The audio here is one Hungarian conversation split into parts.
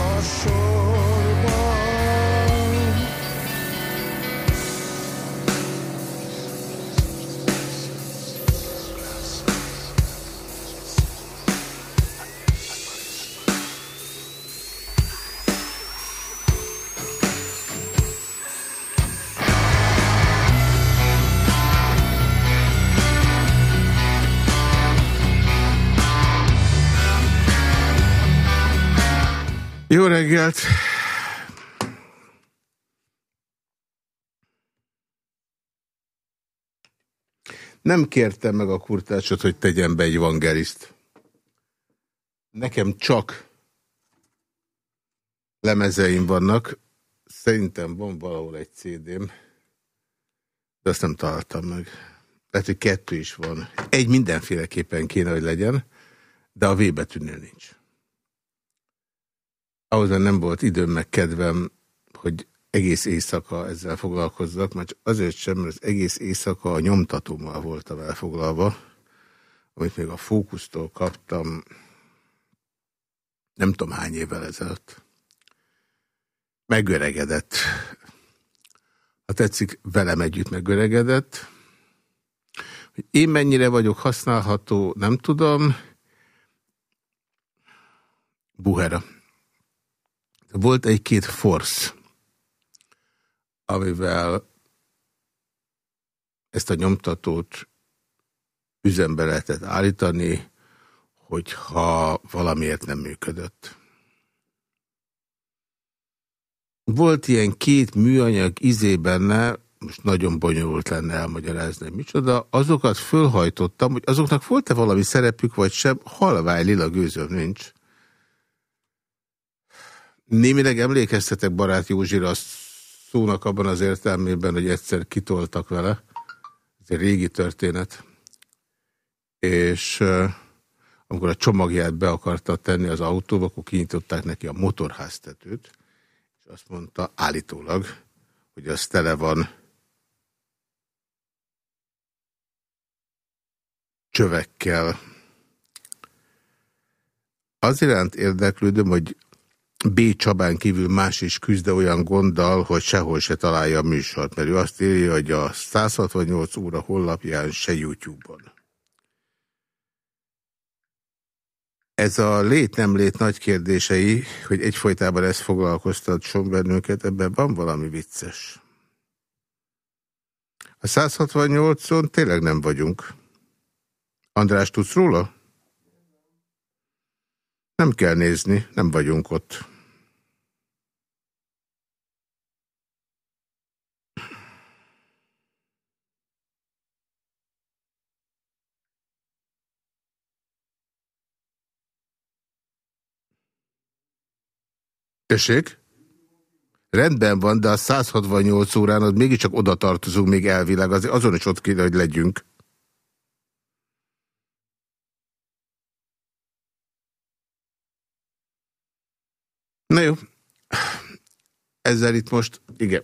a sorban. Jó reggelt! Nem kértem meg a kurtácsot, hogy tegyen be egy evangeliszt. Nekem csak lemezeim vannak. Szerintem van valahol egy CD-m, de azt nem találtam meg. Lehet, hogy kettő is van. Egy mindenféleképpen kéne, hogy legyen, de a V betűnél nincs ahhoz nem volt időm meg kedvem, hogy egész éjszaka ezzel foglalkozzak, mert azért sem, mert az egész éjszaka a nyomtatómmal voltam elfoglalva, amit még a fókusztól kaptam nem tudom hány évvel ezelőtt. Megöregedett. Ha tetszik, velem együtt megöregedett. Hogy én mennyire vagyok használható, nem tudom. Buhera. Volt egy-két force, amivel ezt a nyomtatót üzembe lehetett állítani, hogyha valamiért nem működött. Volt ilyen két műanyag izé benne, most nagyon bonyolult lenne elmagyarázni, micsoda, azokat fölhajtottam, hogy azoknak volt-e valami szerepük, vagy sem, halvány lila gőzöm nincs. Némileg emlékeztetek barát Józsira szónak abban az értelmében, hogy egyszer kitoltak vele. Ez egy régi történet. És amikor a csomagját be akarta tenni az autóba, akkor kinyitották neki a motorháztetőt, és azt mondta állítólag, hogy az tele van csövekkel. Az iránt érdeklődöm, hogy B. Csabán kívül más is küzde olyan gonddal, hogy sehol se találja a műsort, mert ő azt írja, hogy a 168 óra honlapján se YouTube-on. Ez a lét-nem lét nagy kérdései, hogy egyfolytában ez foglalkoztatson bennünket, ebben van valami vicces. A 168-on tényleg nem vagyunk. András, tudsz róla? Nem kell nézni, nem vagyunk ott. Tessék? Rendben van, de a 168 órán az mégiscsak oda tartozunk még elvileg, az, azon is ott kéne, hogy legyünk. Na jó. Ezzel itt most, igen.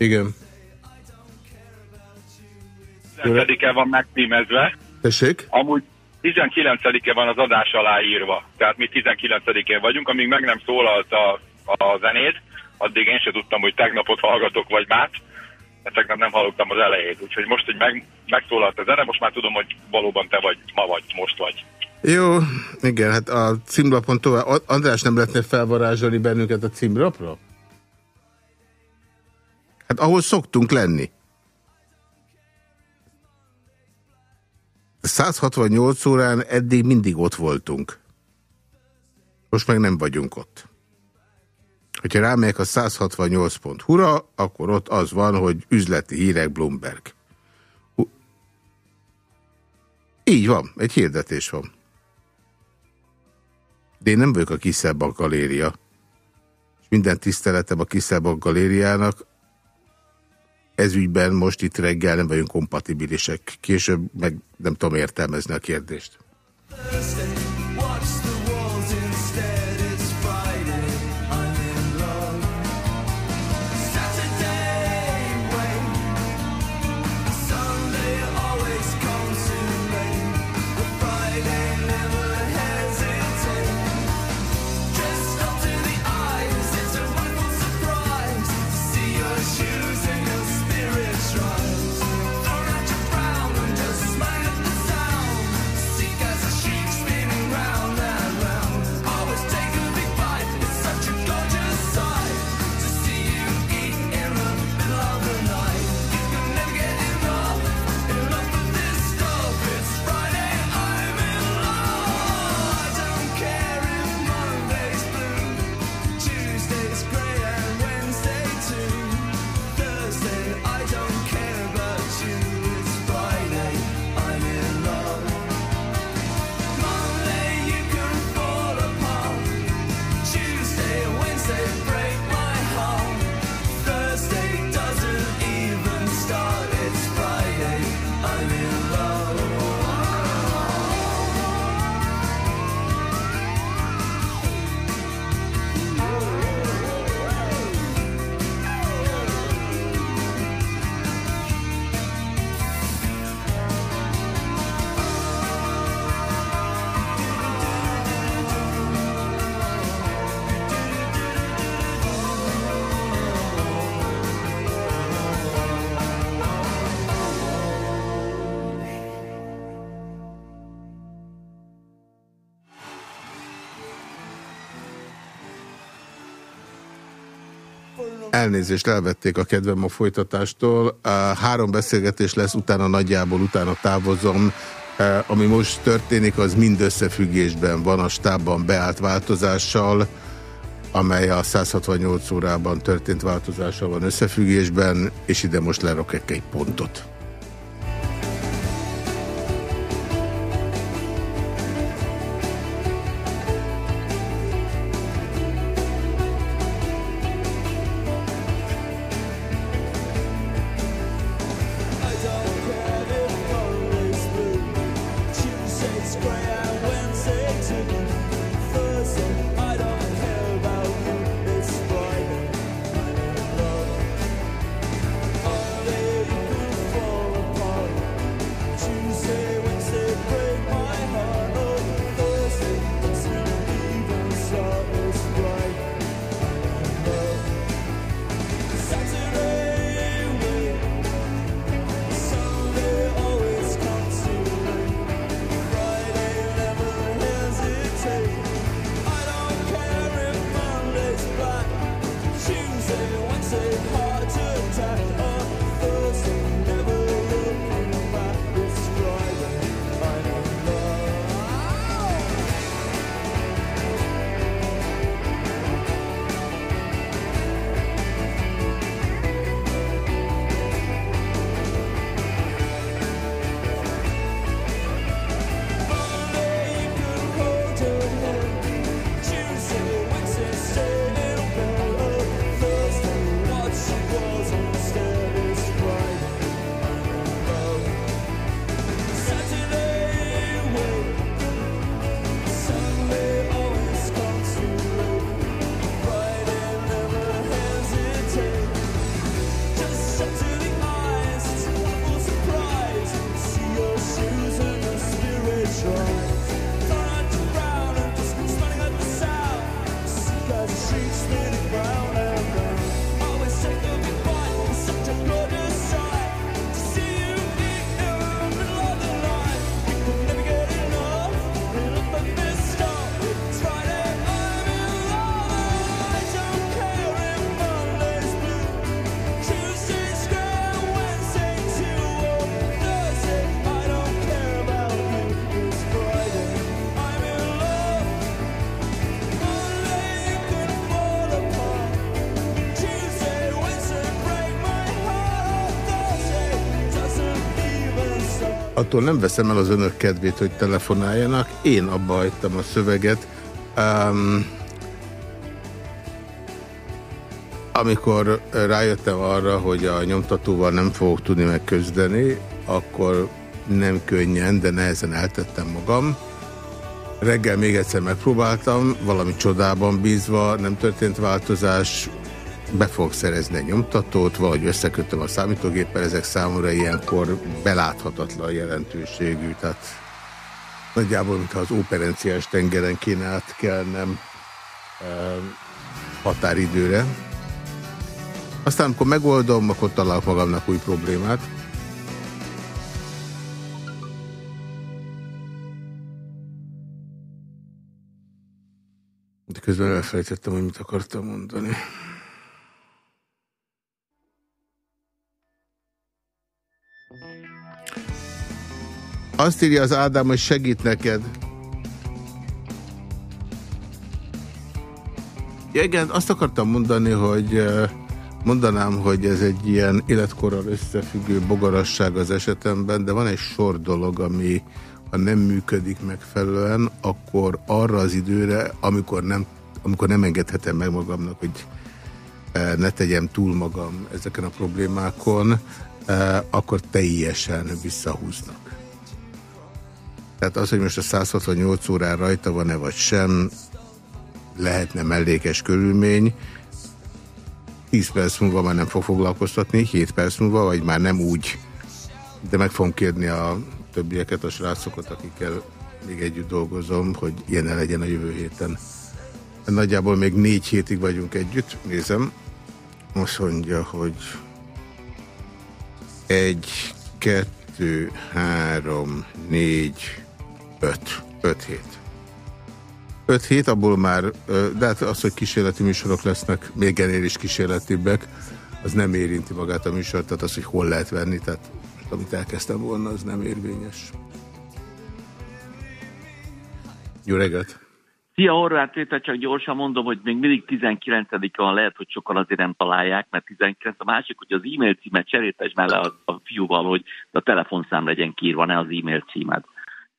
Igen. 19-e van megcímezve. Tessék? Amúgy 19-e van az adás alá írva. Tehát mi 19-én vagyunk, amíg meg nem szólalt a, a zenét, addig én sem tudtam, hogy tegnapot hallgatok, vagy. Mert tegnap nem hallottam az elejét. Úgyhogy most, hogy meg, megszólalt a zene, most már tudom, hogy valóban te vagy, ma vagy, most vagy. Jó, igen, hát a címlapon tovább. András nem lehetne felvarázsolni bennünket a címlapra? Hát ahol szoktunk lenni. 168 órán eddig mindig ott voltunk. Most meg nem vagyunk ott. Hogyha rámegyek a 168.hu-ra, akkor ott az van, hogy üzleti hírek Bloomberg. Így van, egy hirdetés van. De én nem vagyok a Kiszelbank galéria. És minden tiszteletem a Kiszelbank galériának. Ez ügyben most itt reggel nem vagyunk kompatibilisek. Később meg nem tudom értelmezni a kérdést. Thursday. Elnézést, elvették a kedvem a folytatástól. Három beszélgetés lesz, utána nagyjából utána távozom. Ami most történik, az mind összefüggésben van a stábban beállt változással, amely a 168 órában történt változással van összefüggésben, és ide most lerokek egy pontot. Attól nem veszem el az önök kedvét, hogy telefonáljanak. Én abba hagytam a szöveget. Um, amikor rájöttem arra, hogy a nyomtatóval nem fogok tudni megközdeni, akkor nem könnyen, de nehezen eltettem magam. Reggel még egyszer megpróbáltam, valami csodában bízva, nem történt változás, be fogok szerezni egy nyomtatót, vagy összekötöm a számítógéppel, ezek számomra ilyenkor beláthatatlan jelentőségű, tehát nagyjából, mintha az operenciás tengeren kéne átkelnem e, határidőre. Aztán, amikor megoldom, akkor találok magamnak új problémát. De közben elfelejtettem, hogy mit akartam mondani. Azt írja az Ádám, hogy segít neked. Ja, igen, azt akartam mondani, hogy mondanám, hogy ez egy ilyen életkorral összefüggő bogarasság az esetemben, de van egy sor dolog, ami ha nem működik megfelelően, akkor arra az időre, amikor nem, amikor nem engedhetem meg magamnak, hogy ne tegyem túl magam ezeken a problémákon, akkor teljesen visszahúznak. Tehát az, hogy most a 168 órán rajta van-e vagy sem, lehetne mellékes körülmény. 10 perc múlva már nem fog foglalkoztatni, 7 perc múlva, vagy már nem úgy. De meg fogom kérni a többieket, a srácokat, akikkel még együtt dolgozom, hogy ilyen legyen a jövő héten. Nagyjából még négy hétig vagyunk együtt, nézem. Azt mondja, hogy egy, kettő, három, négy, öt. Öt hét. Öt hét, abból már, de hát az, hogy kísérleti műsorok lesznek, még ennél is kísérletibbek, az nem érinti magát a műsort, tehát az, hogy hol lehet venni, tehát amit elkezdtem volna, az nem érvényes. Jó reggelt! Szia Horváth Péter, csak gyorsan mondom, hogy még mindig 19-a van, lehet, hogy sokan azért nem találják, mert 19 a másik, hogy az e-mail címet cserétes le a, a fiúval, hogy a telefonszám legyen kírva, ne az e-mail címet.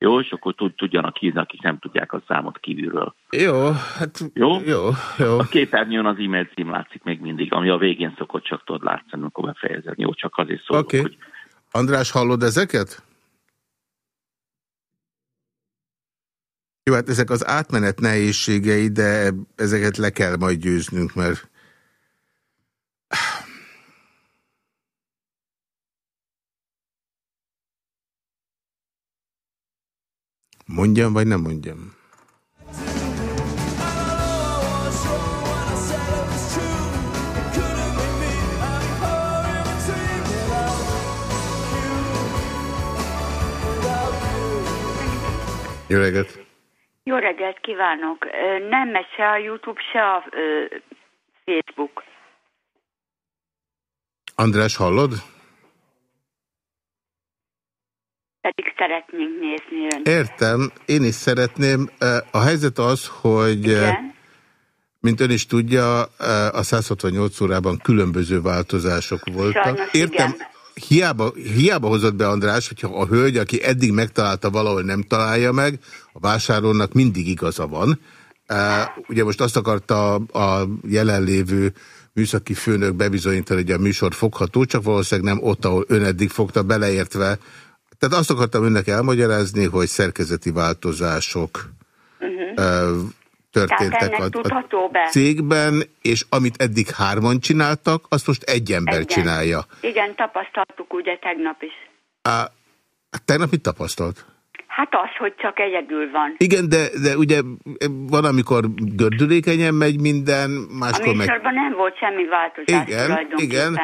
Jó, és akkor tudjanak hívni, akik nem tudják a számot kívülről. Jó, hát jó. jó, jó. A képernyőn az e-mail cím látszik még mindig, ami a végén szokott csak tudod látszani, amikor befejezed. Jó, csak azért szólok, okay. hogy... András, hallod ezeket? Jó, hát ezek az átmenet nehézségei, de ezeket le kell majd győznünk, mert Mondjam, vagy nem mondjam? Jó reggelt! Jó reggelt kívánok! Nem megy se a YouTube, se a Facebook. András, hallod? Pedig szeretnénk nézni önt. Értem, én is szeretném. A helyzet az, hogy Igen? mint ön is tudja, a 168 órában különböző változások voltak. Sajnos, Értem, igen. Hiába, hiába hozott be András, hogyha a hölgy, aki eddig megtalálta valahol nem találja meg, a vásárlónak mindig igaza van. Ugye most azt akarta a jelenlévő műszaki főnök bebizonyítani, hogy a műsor fogható, csak valószínűleg nem ott, ahol ön eddig fogta, beleértve tehát azt akartam önnek elmagyarázni, hogy szerkezeti változások uh -huh. történtek a, a cégben, és amit eddig hárman csináltak, azt most egy ember Igen. csinálja. Igen, tapasztaltuk ugye tegnap is. Á, tegnap mit tapasztalt? Hát az, hogy csak egyedül van. Igen, de, de ugye van, amikor gördülékenyen megy minden, máskor meg... A nem volt semmi változás Igen, igen.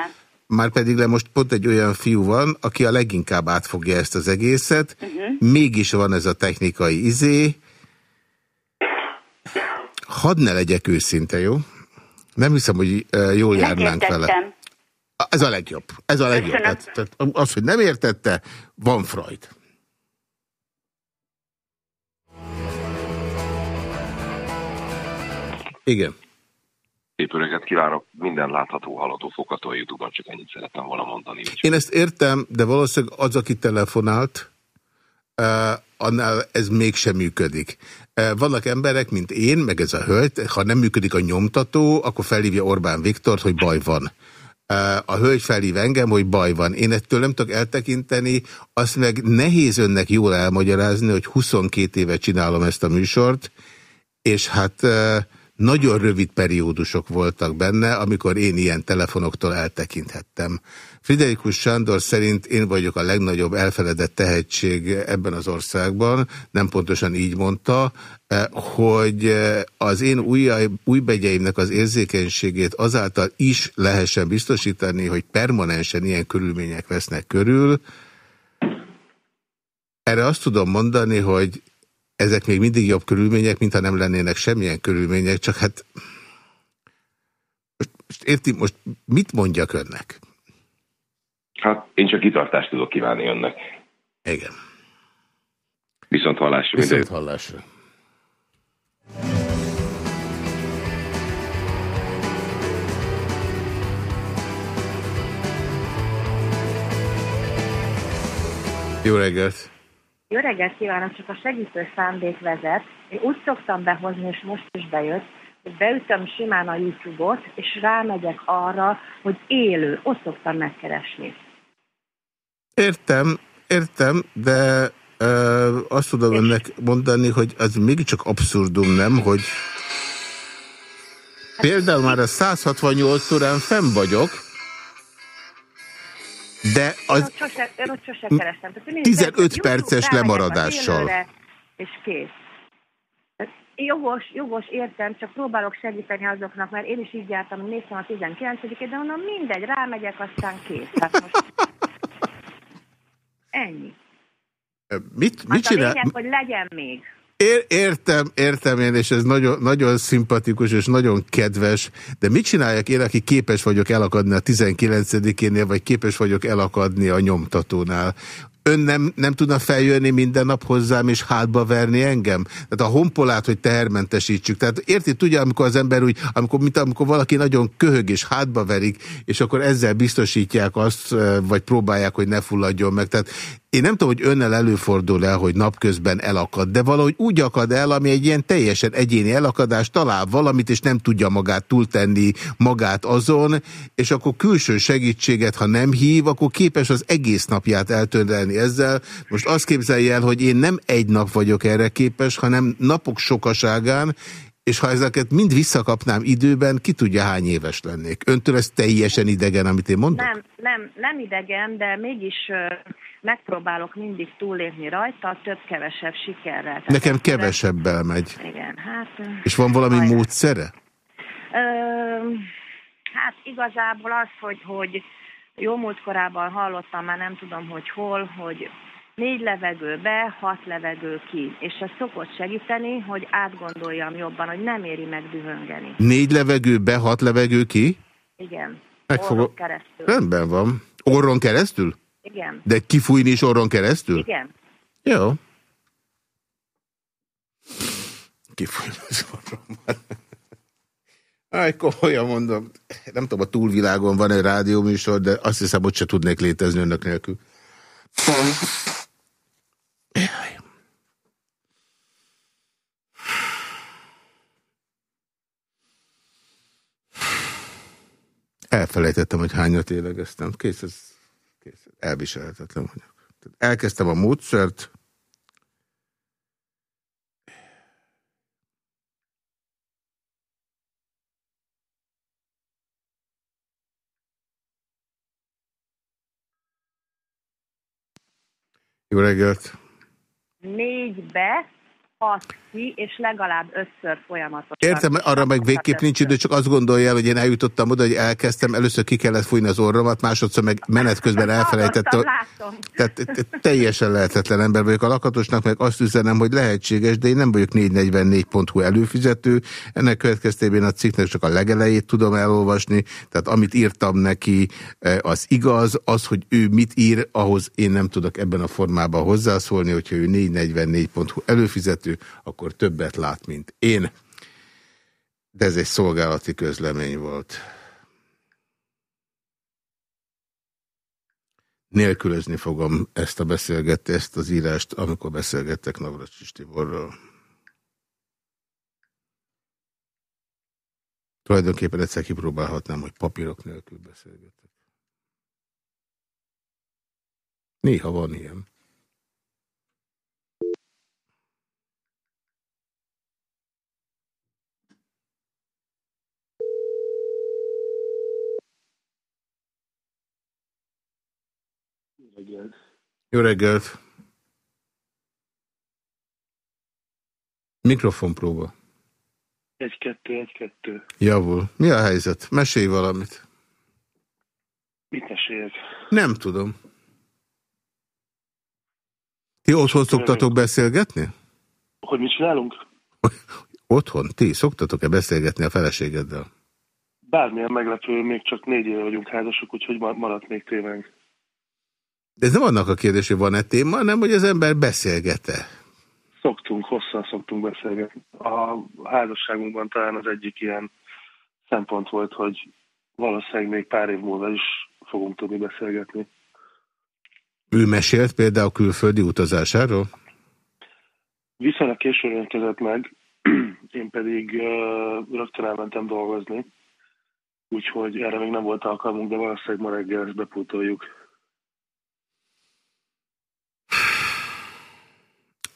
Már pedig le most pont egy olyan fiú van, aki a leginkább átfogja ezt az egészet, uh mhm. -huh. mégis van ez a technikai izé. Hadd ne legyek őszinte, jó? Nem hiszem, hogy jól járnánk vele. Ez a legjobb. Ez a legjobb. Tehát, tehát az, hogy nem értette, van Freud. Igen. Szép öreget kívánok, minden látható, hallható, fogható a Youtube-on, csak ennyit szerettem volna mondani. Én ezt értem, de valószínűleg az, aki telefonált, annál ez mégsem működik. Vannak emberek, mint én, meg ez a hölgy, ha nem működik a nyomtató, akkor felhívja Orbán Viktort, hogy baj van. A hölgy felhív engem, hogy baj van. Én ettől nem tudok eltekinteni, azt meg nehéz önnek jól elmagyarázni, hogy 22 éve csinálom ezt a műsort, és hát nagyon rövid periódusok voltak benne, amikor én ilyen telefonoktól eltekinthettem. Friderikus Sándor szerint én vagyok a legnagyobb elfeledett tehetség ebben az országban, nem pontosan így mondta, eh, hogy eh, az én új, újbegyeimnek az érzékenységét azáltal is lehessen biztosítani, hogy permanensen ilyen körülmények vesznek körül. Erre azt tudom mondani, hogy ezek még mindig jobb körülmények, mintha nem lennének semmilyen körülmények, csak hát most, most érti, most mit mondjak önnek? Hát én csak kitartást tudok kívánni önnek. Igen. Viszont hallásra. Viszont hallásra. Jó reggelt! Jó reggelt kívánok, csak a segítő szándék vezet. Én úgy szoktam behozni, és most is bejött, hogy beütöm simán a YouTube-ot, és rámegyek arra, hogy élő, ott szoktam megkeresni. Értem, értem, de ö, azt tudom önnek mondani, hogy az mégiscsak abszurdum, nem, hogy például már a 168 órán fenn vagyok, de az... Én ott sose, én ott sose kerestem. 15 perces lemaradással. És kész. Jogos, jogos, értem, csak próbálok segíteni azoknak, mert én is így jártam, néztem a 19-ét, de mondom, mindegy, rámegyek, aztán kész. Hát most... Ennyi. Mit, mit csinál? A lényeg, hogy legyen még. Ér, értem, értem én, és ez nagyon, nagyon szimpatikus és nagyon kedves, de mit csináljak én, aki képes vagyok elakadni a 19-énél, vagy képes vagyok elakadni a nyomtatónál? ön nem, nem tudna feljönni minden nap hozzám és hátba verni engem? Tehát a honpolát, hogy tehermentesítsük. Tehát érti, tudja, amikor az ember úgy, amikor, mint amikor valaki nagyon köhög és hátba verik, és akkor ezzel biztosítják azt, vagy próbálják, hogy ne fulladjon meg. Tehát én nem tudom, hogy önnel előfordul el, hogy napközben elakad, de valahogy úgy akad el, ami egy ilyen teljesen egyéni elakadás, talál valamit, és nem tudja magát túltenni magát azon, és akkor külső segítséget, ha nem hív, akkor képes az egész napját eltöndelni ezzel. Most azt képzelje el, hogy én nem egy nap vagyok erre képes, hanem napok sokaságán, és ha ezeket mind visszakapnám időben, ki tudja hány éves lennék. Öntől ez teljesen idegen, amit én mondok? Nem, nem, nem idegen, de mégis megpróbálok mindig túlépni rajta, több-kevesebb sikerrel. Nekem kevesebbel megy. Igen, hát... És van valami hajrá. módszere? Ö, hát igazából az, hogy, hogy jó múltkorában hallottam, már nem tudom, hogy hol, hogy négy levegő be, hat levegő ki. És ez szokott segíteni, hogy átgondoljam jobban, hogy nem éri meg dühöngeni. Négy levegő be, hat levegő ki? Igen. Megfogom. Orron keresztül. Rendben van. Orron keresztül? Igen. De kifújni is orron keresztül? Igen. Jó. Kifújni az orromban. Aj, komolyan mondom, nem tudom, a túlvilágon van egy rádióműsor, de azt hiszem, hogy se tudnék létezni önök nélkül. Elfelejtettem, hogy hányat élegeztem. Kész, ez, elviselhetetlen vagyok. Elkezdtem a módszert, Jó reggelt! Négybe hat ki, és legalább ötször folyamatosan. Értem, arra meg végképp nincs idő, csak azt gondolja hogy én eljutottam oda, hogy elkezdtem, először ki kellett fújni az orromat, másodszor meg menet közben elfelejtettem. Tehát teljesen lehetetlen ember vagyok a lakatosnak, meg azt üzenem, hogy lehetséges, de én nem vagyok 444.hu előfizető. Ennek következtében a cikknek csak a legelejét tudom elolvasni, tehát amit írtam neki, eh, az igaz, az, hogy ő mit ír, ahhoz én nem tudok ebben a formában hozzászólni, hogyha ő 444.hu előfizető, vezető, akkor többet lát, mint én. De ez egy szolgálati közlemény volt. nélkülözni fogom ezt a beszélgetést, ezt az írást, amikor beszélgettek Navracsis Tiborról. Tulajdonképpen egyszer kipróbálhatnám, hogy papírok nélkül beszélgetek. Néha van ilyen. Reggelt. Jó reggelt! Mikrofon próba. Egy-kettő, egy-kettő. Javul. Mi a helyzet? Mesélj valamit. Mit meséljek? Nem tudom. Ti otthon szoktatok beszélgetni? Hogy mit csinálunk? Otthon? Ti szoktatok-e beszélgetni a feleségeddel? Bármilyen meglepő, még csak négy éve vagyunk házasok, úgyhogy maradt még témánk. De ez nem annak a kérdés, hogy van-e téma, hanem hogy az ember beszélget-e. Szoktunk, hosszan szoktunk beszélgetni. A házasságunkban talán az egyik ilyen szempont volt, hogy valószínűleg még pár év múlva is fogunk tudni beszélgetni. Ő mesélt például külföldi utazásáról? Viszonylag későn érkezett meg, én pedig uh, rögtön elmentem dolgozni, úgyhogy erre még nem volt alkalmunk, de valószínűleg ma reggel ezt bepótoljuk.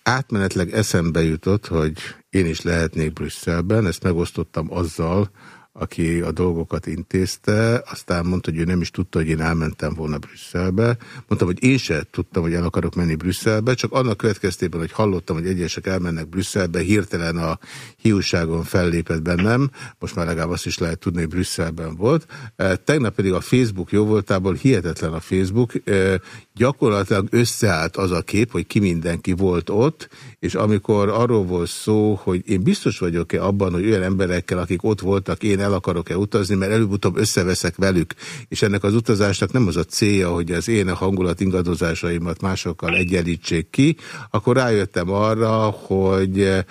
Átmenetleg eszembe jutott, hogy én is lehetnék Brüsszelben, ezt megosztottam azzal, aki a dolgokat intézte, aztán mondta, hogy ő nem is tudta, hogy én elmentem volna Brüsszelbe. Mondtam, hogy én se tudtam, hogy el akarok menni Brüsszelbe, csak annak következtében, hogy hallottam, hogy egyesek elmennek Brüsszelbe, hirtelen a hiúságon fellépett bennem, most már legalább azt is lehet tudni, hogy Brüsszelben volt. E, tegnap pedig a Facebook jó voltából, hihetetlen a Facebook, e, gyakorlatilag összeállt az a kép, hogy ki mindenki volt ott, és amikor arról volt szó, hogy én biztos vagyok-e abban, hogy olyan emberekkel, akik ott voltak, én el akarok-e utazni, mert előbb-utóbb összeveszek velük, és ennek az utazásnak nem az a célja, hogy az én hangulat ingadozásaimat másokkal egyenlítsék ki, akkor rájöttem arra, hogy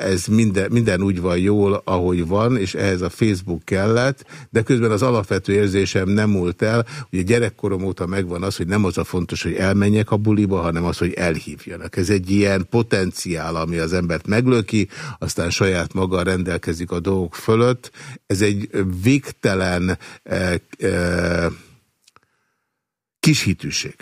ez minden, minden úgy van jól, ahogy van, és ehhez a Facebook kellett, de közben az alapvető érzésem nem múlt el. Ugye gyerekkorom óta megvan az, hogy nem az a fontos, hogy elmenjek a buliba, hanem az, hogy elhívjanak. Ez egy ilyen potenciál, ami az embert meglöki, aztán saját maga rendelkezik a dolgok fölött. Ez egy végtelen eh, eh, kis hitűség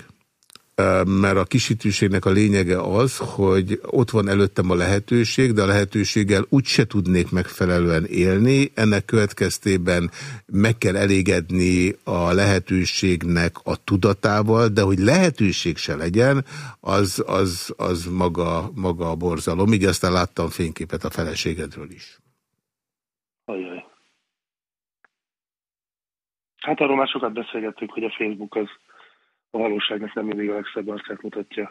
mert a kisítőségnek a lényege az, hogy ott van előttem a lehetőség, de a lehetőséggel úgyse tudnék megfelelően élni. Ennek következtében meg kell elégedni a lehetőségnek a tudatával, de hogy lehetőség se legyen, az, az, az maga, maga a borzalom. Így aztán láttam fényképet a feleségedről is. Ajaj. Hát arról már sokat beszélgettünk, hogy a Facebook az a valóságnak nem mindig a legszebb arcát mutatja.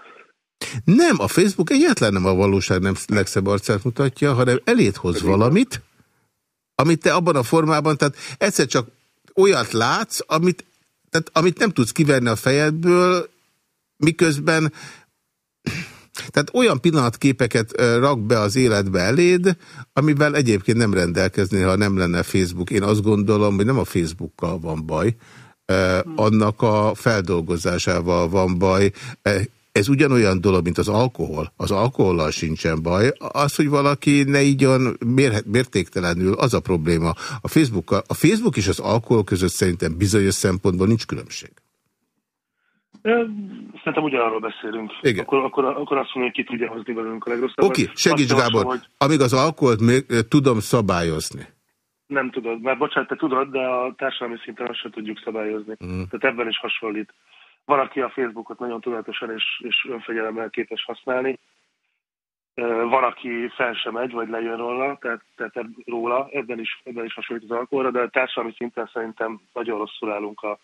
Nem, a Facebook egyáltalán nem a valóság nem legszebb arcát mutatja, hanem elét hoz valamit, amit te abban a formában, tehát egyszer csak olyat látsz, amit, tehát, amit nem tudsz kiverni a fejedből, miközben tehát olyan pillanatképeket rak be az életbe eléd, amivel egyébként nem rendelkezni, ha nem lenne Facebook. Én azt gondolom, hogy nem a Facebookkal van baj, annak a feldolgozásával van baj. Ez ugyanolyan dolog, mint az alkohol. Az alkohollal sincsen baj. Az, hogy valaki ne ígyon mértéktelenül, az a probléma. A, Facebook, a Facebook és az alkohol között szerintem bizonyos szempontból nincs különbség. Szerintem ugyanarról beszélünk. Igen. Akkor, akkor, akkor azt mondom, hogy ki tudja hozni velünk a legrosszabbat. Oké, okay, segíts Gábor, hogy... amíg az alkoholt még tudom szabályozni. Nem tudod, mert bocsánat, te tudod, de a társadalmi szinten azt sem tudjuk szabályozni. Mm. Tehát ebben is hasonlít. Van, aki a Facebookot nagyon tudatosan és, és önfegyelemmel képes használni. Van, aki fel sem megy, vagy lejön róla, tehát, tehát róla, ebben is, ebben is hasonlít az alkoholra, de a társadalmi szinten szerintem nagyon rosszul állunk a,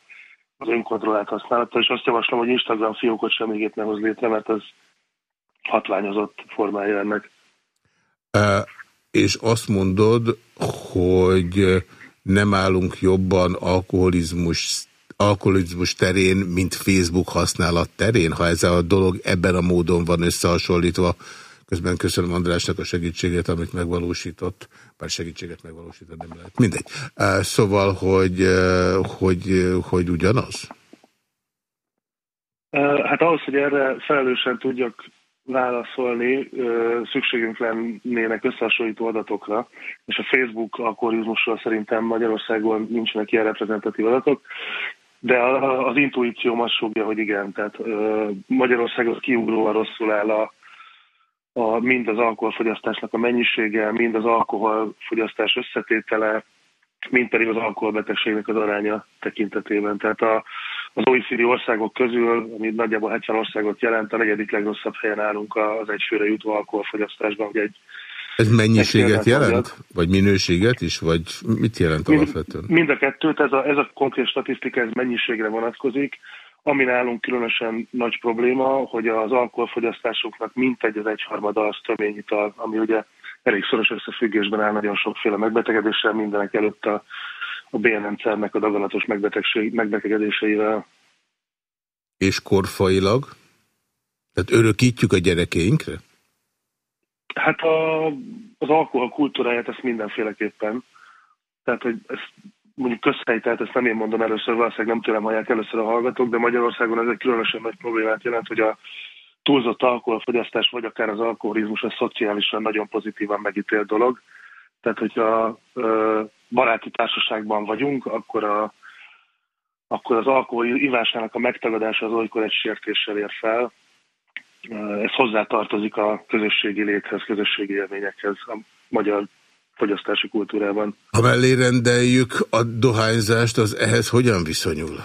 az önkontrollált használattal, és azt javaslom, hogy Instagram fiókot sem még ne hoz létre, mert az hatványozott formája ennek. Uh és azt mondod, hogy nem állunk jobban alkoholizmus, alkoholizmus terén, mint Facebook használat terén, ha ez a dolog ebben a módon van összehasonlítva. Közben köszönöm Andrásnak a segítséget, amit megvalósított. Bár segítséget megvalósítani nem lehet. Mindegy. Szóval, hogy, hogy, hogy ugyanaz? Hát ahhoz, hogy erre felelősen tudjak válaszolni, szükségünk lennének összehasonlító adatokra, és a Facebook alkoholizmusról szerintem Magyarországon nincsenek ilyen reprezentatív adatok, de az intuícióm azt fogja, hogy igen, tehát Magyarország az kiugróan rosszul áll a, a, mind az alkoholfogyasztásnak a mennyisége, mind az alkoholfogyasztás összetétele, mind pedig az alkoholbetegségnek az aránya tekintetében. Tehát a, az OECD országok közül, ami nagyjából 70 országot jelent, a negyedik legrosszabb helyen állunk az egyfőre jutó alkoholfogyasztásban. Ugye egy, ez mennyiséget jelent? Mondjad. Vagy minőséget is? Vagy mit jelent alapvetően? Mind a kettőt, ez a, ez a konkrét statisztika, ez mennyiségre vonatkozik. Ami nálunk különösen nagy probléma, hogy az alkoholfogyasztásoknak mintegy az egyharmada az töményital, ami ugye elég szoros összefüggésben áll nagyon sokféle megbetegedéssel, mindenek előtt a, a BNM-szernek a daganatos megbetegedéseivel. És korfailag? Tehát örökítjük a gyerekeinkre? Hát a, az alkohol kultúráját ezt mindenféleképpen. Tehát, hogy ezt mondjuk közhely, tehát ezt nem én mondom először, valószínűleg nem tőlem hallják először a hallgatók, de Magyarországon ez egy különösen nagy problémát jelent, hogy a túlzott alkoholfogyasztás, vagy akár az alkoholizmus a szociálisan nagyon pozitívan megítélt dolog. Tehát, hogyha ö, baráti társaságban vagyunk, akkor, a, akkor az alkohol ivásának a megtagadása az olykor egy sértéssel ér fel. Ez hozzátartozik a közösségi léthez, közösségi élményekhez a magyar fogyasztási kultúrában. Ha mellé rendeljük a dohányzást, az ehhez hogyan viszonyul?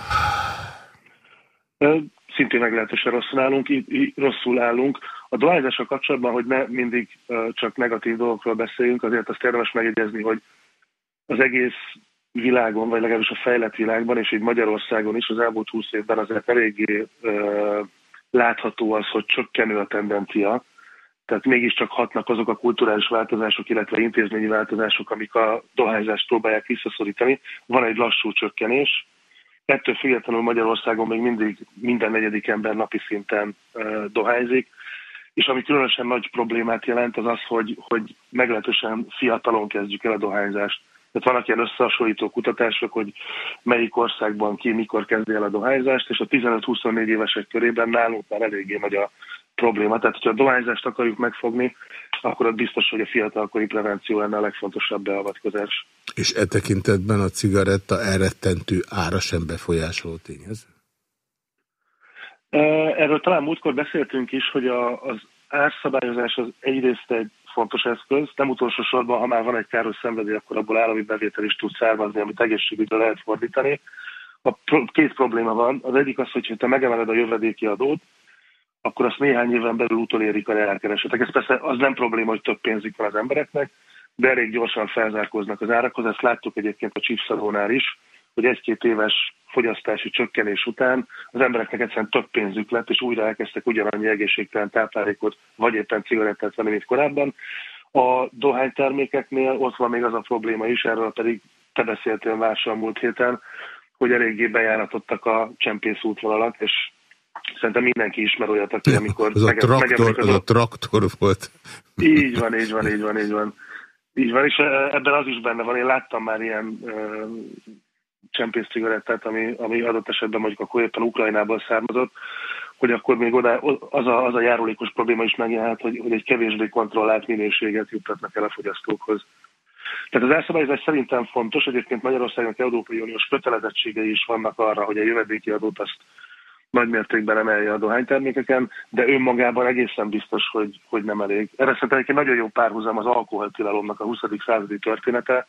szintén meglehetősen rosszul állunk, rosszul állunk. A dohányzással kapcsolatban, hogy ne mindig csak negatív dolgokról beszéljünk, azért azt érdemes megjegyezni, hogy az egész világon, vagy legalábbis a fejlett világban, és így Magyarországon is az elmúlt húsz évben azért eléggé ö, látható az, hogy csökkenő a tendencia. Tehát mégiscsak hatnak azok a kulturális változások, illetve intézményi változások, amik a dohányzást próbálják visszaszorítani. Van egy lassú csökkenés, Ettől függetlenül Magyarországon még mindig minden negyedik ember napi szinten dohányzik, és ami különösen nagy problémát jelent, az az, hogy, hogy meglehetősen fiatalon kezdjük el a dohányzást. Tehát vannak ilyen összehasonlító kutatások, hogy melyik országban ki mikor kezdi el a dohányzást, és a 15-24 évesek körében nálunk már eléggé nagy a probléma. Tehát, hogyha a dohányzást akarjuk megfogni, akkor az biztos, hogy a fiatalkori prevenció lenne a legfontosabb beavatkozás. És e tekintetben a cigaretta elrettentő ára sem befolyásoló tényező? Erről talán múltkor beszéltünk is, hogy a, az árszabályozás az egyrészt egy fontos eszköz, nem utolsó sorban, ha már van egy káros szenvedély, akkor abból állami bevétel is tud származni, amit egészségügyre lehet fordítani. A két probléma van. Az egyik az, hogy ha te megemeled a jövedéki adót, akkor azt néhány éven belül utolérik a reálkeresetek. Ez persze az nem probléma, hogy több pénzük van az embereknek, de elég gyorsan felzárkoznak az árakhoz. Ezt láttuk egyébként a chipszalónál is, hogy egy-két éves fogyasztási csökkenés után az embereknek egyszerűen több pénzük lett, és újra elkezdtek ugyanannyi egészségtelen táplálékot, vagy éppen cigarettát venni, mint korábban. A dohánytermékeknél ott van még az a probléma is, erről pedig te beszéltél Vársa múlt héten, hogy eléggé bejáratottak a csempész útvonalak, és Szerintem mindenki ismer olyat, aki amikor... Az a, traktor, az, a traktor volt. Így van, így van, így van, így van. Így van, és ebben az is benne van. Én láttam már ilyen csempész cigarettát, ami, ami adott esetben mondjuk akkor éppen Ukrajnából származott, hogy akkor még oda, az a, az a járulékos probléma is megjelent, hogy, hogy egy kevésbé kontrollált minőséget juttatnak el a fogyasztókhoz. Tehát az elszabályozás szerintem fontos, egyébként Magyarországnak Európai Uniós kötelezettségei is vannak arra, hogy a jövedéki adót azt nagy mértékben emelje a dohánytermékeken, de önmagában egészen biztos, hogy, hogy nem elég. Erre szerintem egy nagyon jó párhuzam az alkoholtilalomnak a 20. századi története,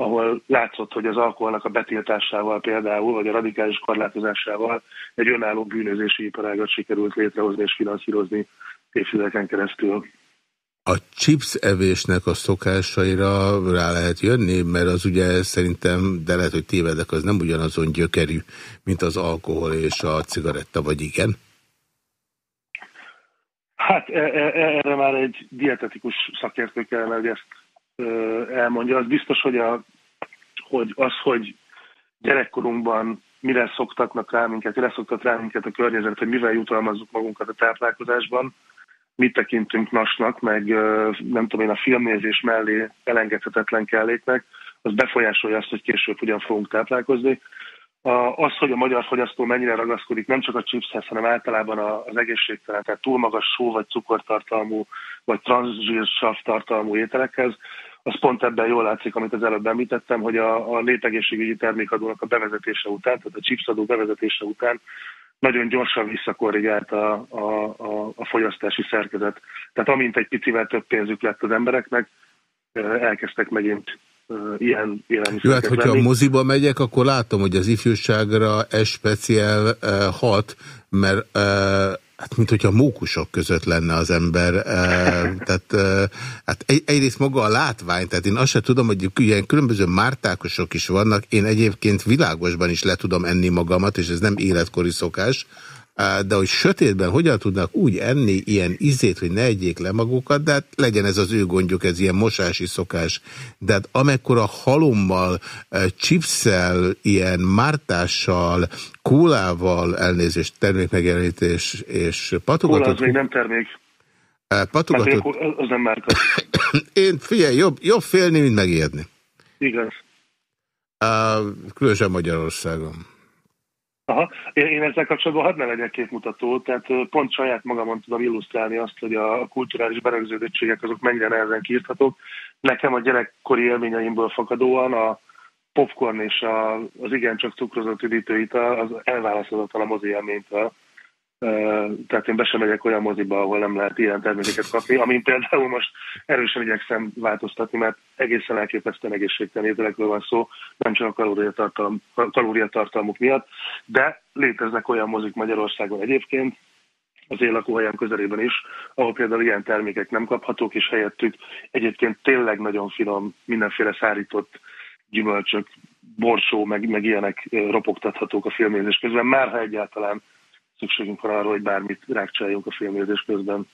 ahol látszott, hogy az alkoholnak a betiltásával például, vagy a radikális korlátozásával egy önálló bűnözési iparágat sikerült létrehozni és finanszírozni évtizedeken keresztül a chips evésnek a szokásaira rá lehet jönni, mert az ugye szerintem, de lehet, hogy tévedek, az nem ugyanazon gyökerű, mint az alkohol és a cigaretta, vagy igen? Hát e, e, e, erre már egy dietetikus szakértő kellene, hogy ezt elmondja. Az biztos, hogy, a, hogy az, hogy gyerekkorunkban mire szoktatnak rá minket, mire szoktat rá minket a környezet, hogy mivel jutalmazzuk magunkat a táplálkozásban, mit tekintünk nasnak, meg nem tudom én a filmnézés mellé elengedhetetlen kelléknek, az befolyásolja azt, hogy később hogyan fogunk táplálkozni. az, hogy a magyar fogyasztó mennyire ragaszkodik nem csak a chipshez, hanem általában az egészségtelen, tehát túl magas só vagy cukortartalmú, vagy transzsírsav tartalmú ételekhez, az pont ebben jól látszik, amit az előbb említettem, hogy a, a létegészségügyi termékadónak a bevezetése után, tehát a chipsadó bevezetése után nagyon gyorsan visszakorrigált a, a, a, a fogyasztási szerkezet. Tehát amint egy picivel több pénzük lett az embereknek, elkezdtek megint ilyen élelmiszereket Jó, hát hogyha a moziba megyek, akkor látom, hogy az ifjúságra ez speciál uh, hat, mert uh, hát mint hogyha mókusok között lenne az ember. Uh, tehát uh, hát egy, egyrészt maga a látvány, tehát én azt sem tudom, hogy ilyen különböző mártákosok is vannak, én egyébként világosban is le tudom enni magamat, és ez nem életkori szokás, de hogy sötétben hogyan tudnak úgy enni ilyen izét, hogy ne egyék le magukat, de hát legyen ez az ő gondjuk, ez ilyen mosási szokás. De hát amekkora halommal, chipszel, ilyen mártással, kólával, elnézést, termékmegjelenítés és patogatott... Kóla az még nem termék. Patogatott... Az nem márka. Én figyelj, jobb, jobb félni, mint megijedni. Igaz. Különösen Magyarországon. Aha. Én, én ezzel kapcsolatban hadd ne legyek képmutató, tehát pont saját magamon tudom illusztrálni azt, hogy a kulturális berögződöttségek azok mennyire nehezen kiírthatók. Nekem a gyerekkori élményeimből fakadóan a popcorn és a, az igencsak cukrozott üdítőital az elválaszthatatlan a mozi élménytől tehát én be sem megyek olyan moziba, ahol nem lehet ilyen termékeket kapni, amin például most erősen igyekszem változtatni, mert egészen elképesztően egészségtelen ételekről van szó, nem csak a kalóriatartalm, kalóriatartalmuk miatt, de léteznek olyan mozik Magyarországon egyébként, az én lakóhelyem közelében is, ahol például ilyen termékek nem kaphatók, és helyettük egyébként tényleg nagyon finom, mindenféle szárított gyümölcsök, borsó, meg, meg ilyenek ropogtathatók a filmézés közben, már ha egyáltalán szükségünk van arra, hogy bármit rákcsáljunk a filmnézés közben.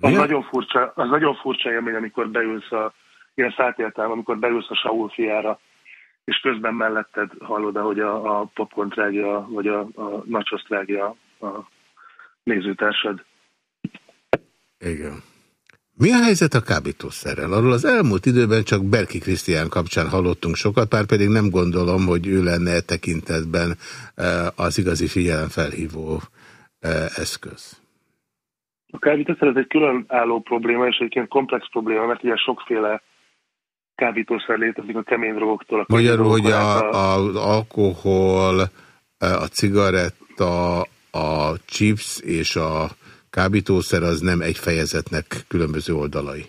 Az nagyon, furcsa, az nagyon furcsa élmény, amikor beülsz a, ilyen szátéltem, amikor beülsz a Saul fiára, és közben melletted hallod, ahogy a, a popcorn trágja, vagy a, a nachos trágja a nézőtársad. Igen. Mi a helyzet a kábítószerrel? Arról az elmúlt időben csak Berki Krisztián kapcsán hallottunk sokat, pár pedig nem gondolom, hogy ő lenne e tekintetben eh, az igazi figyelemfelhívó eszköz? A kábítószer ez egy külön álló probléma, és egyébként komplex probléma, mert ugye sokféle kábítószer létezik a kemény drogoktól. A Magyarul, hogy a, a, az alkohol, a cigaretta, a chips és a kábítószer az nem egy fejezetnek különböző oldalai.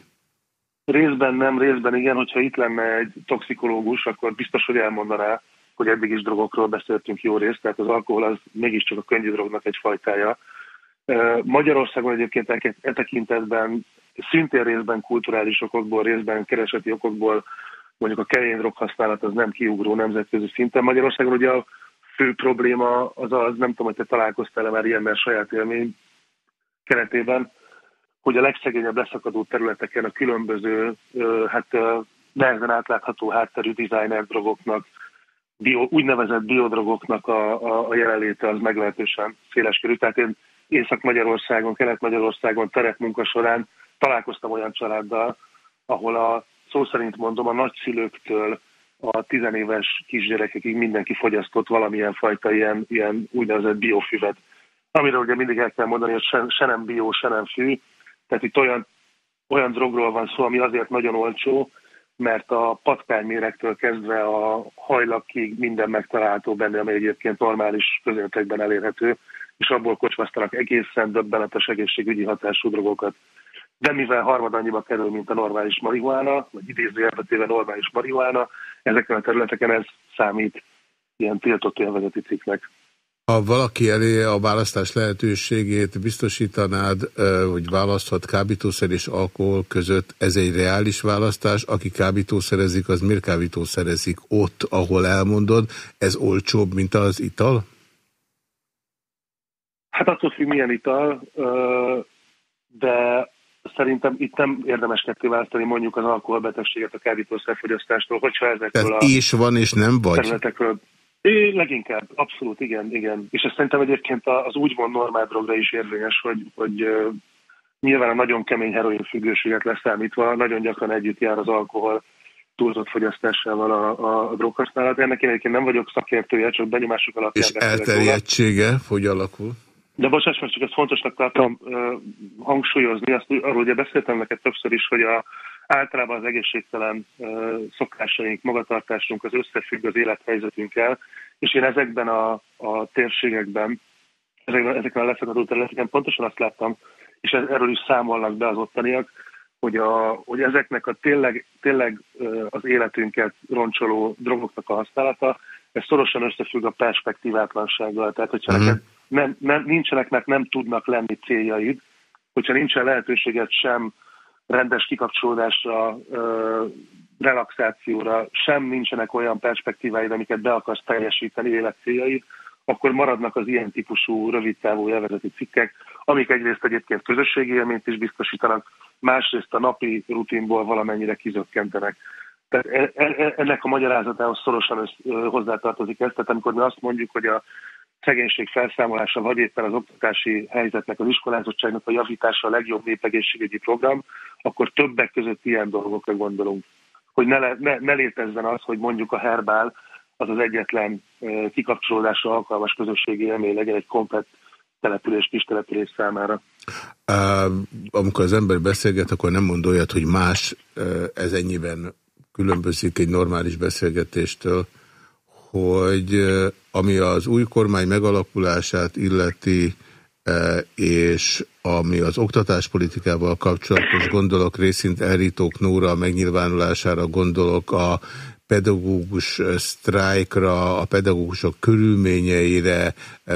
Részben nem, részben igen. Hogyha itt lenne egy toxikológus, akkor biztos, hogy elmondaná, hogy eddig is drogokról beszéltünk jó részt, tehát az alkohol az mégiscsak a könnyű drognak egy fajtája. Magyarországon egyébként e tekintetben szintén részben kulturális okokból, részben kereseti okokból mondjuk a kemény drog használat az nem kiugró nemzetközi szinten. Magyarországon ugye a fő probléma az az, nem tudom, hogy te találkoztál-e már ilyen, mert saját élmény keretében, hogy a legszegényebb leszakadó területeken a különböző, hát nehezen átlátható hátterű designer drogoknak, bio, úgynevezett biodrogoknak a, a, a jelenléte az meglehetősen széleskörű. Tehát én Észak-Magyarországon, Kelet-Magyarországon terepmunka során találkoztam olyan családdal, ahol a szó szerint mondom, a nagyszülőktől a tizenéves kisgyerekekig mindenki fogyasztott valamilyen fajta ilyen, ilyen úgynevezett biofüvet. Amiről ugye mindig el kell mondani, hogy se, se nem bio, se nem fű. Tehát itt olyan, olyan drogról van szó, ami azért nagyon olcsó, mert a patkánymérektől kezdve a hajlakig minden megtalálható benne, ami egyébként normális közéletekben elérhető, és abból kocsmasztanak egészen döbbenetes egészségügyi hatású drogokat. De mivel harmad annyiba kerül, mint a normális marihuána, vagy idéző elvetéve normális marihuána, ezeken a területeken ez számít ilyen tiltott élvezeti cikknek. Ha valaki elé a választás lehetőségét biztosítanád, hogy választhat kábítószer és alkohol között, ez egy reális választás. Aki kábítószerezik, az miért kábítószerezik ott, ahol elmondod? Ez olcsóbb, mint az ital? Hát attól függ, milyen ital, de szerintem itt nem érdemes ketté választani mondjuk az alkoholbetegséget a kábítószerfogyasztástól, hogyha ezekről Tehát a és van, és nem vagy? területekről É, leginkább, abszolút, igen, igen. És ez szerintem egyébként az úgymond normál drogra is érvényes, hogy, hogy nyilván a nagyon kemény heroin függőséget leszámítva nagyon gyakran együtt jár az alkohol túlzott fogyasztásával a, a droghasználat. Ennek én egyébként nem vagyok szakértője, csak benyomások alapján. És elterjedtsége hogy alakul? De bocsáss, mert csak ezt fontosnak tartom uh, hangsúlyozni, azt arról ugye beszéltem neked többször is, hogy a, általában az egészségtelen szokásaink, magatartásunk az összefügg az élethelyzetünkkel, és én ezekben a, a térségekben, ezekben, ezeken a leszakadó területeken pontosan azt láttam, és erről is számolnak be az ottaniak, hogy, a, hogy ezeknek a tényleg, tényleg az életünket roncsoló drogoknak a használata, ez szorosan összefügg a perspektívátlansággal. Tehát, hogyha uh-huh. neked nem, nem, nincsenek, nem tudnak lenni céljaid, hogyha nincsen lehetőséget sem rendes kikapcsolódásra, relaxációra, sem nincsenek olyan perspektíváid, amiket be akarsz teljesíteni életcéljaid, akkor maradnak az ilyen típusú rövidtávú élvezeti cikkek, amik egyrészt egyébként közösségi élményt is biztosítanak, másrészt a napi rutinból valamennyire kizökkentenek. Tehát e, e, e, ennek a magyarázatához szorosan hozzátartozik ez, tehát amikor mi azt mondjuk, hogy a szegénység felszámolása, vagy éppen az oktatási helyzetnek, az iskolázottságnak a javítása a legjobb népegészségügyi program, akkor többek között ilyen dolgokra gondolunk. Hogy ne, le, ne, ne létezzen az, hogy mondjuk a herbál az az egyetlen kikapcsolódásra alkalmas közösségi élmény legyen egy komplet település, kis település számára. Amikor az ember beszélget, akkor nem mond olyat, hogy más, ez ennyiben különbözik egy normális beszélgetéstől, hogy ami az új kormány megalakulását illeti, és ami az oktatáspolitikával kapcsolatos gondolok részint elrítók Nóra megnyilvánulására gondolok, a pedagógus sztrájkra, a pedagógusok körülményeire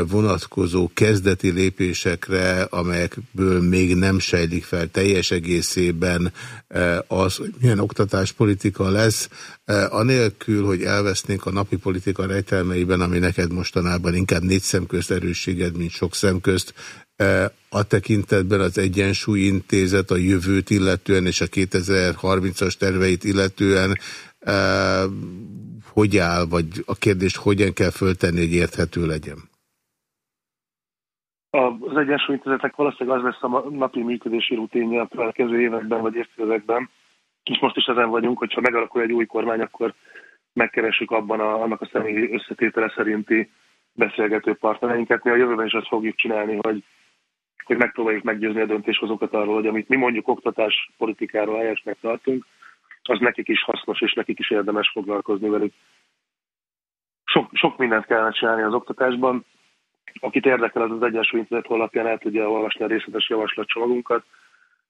vonatkozó kezdeti lépésekre, amelyekből még nem sejlik fel teljes egészében az, hogy milyen oktatáspolitika lesz, anélkül, hogy elvesznénk a napi politika rejtelmeiben, ami neked mostanában inkább négy szemközt erősséged, mint sok szemközt, a tekintetben az Egyensúlyintézet a jövőt illetően és a 2030-as terveit illetően hogy áll, vagy a kérdést hogyan kell föltenni, hogy érthető legyen? Az Egyensúlyintézetnek valószínűleg az lesz a napi működési rutinja a következő években vagy évtizedekben, és most is ezen vagyunk, hogyha megalakul egy új kormány, akkor megkeressük abban a, annak a személyi összetétele szerinti beszélgető partnereinket. Mi a jövőben is azt fogjuk csinálni, hogy, hogy megpróbáljuk meggyőzni a döntéshozókat arról, hogy amit mi mondjuk oktatás politikáról helyesnek tartunk, az nekik is hasznos, és nekik is érdemes foglalkozni velük. Sok, sok mindent kellene csinálni az oktatásban. Akit érdekel, az az Egyensúly Internet honlapján el tudja olvasni a részletes javaslatcsomagunkat.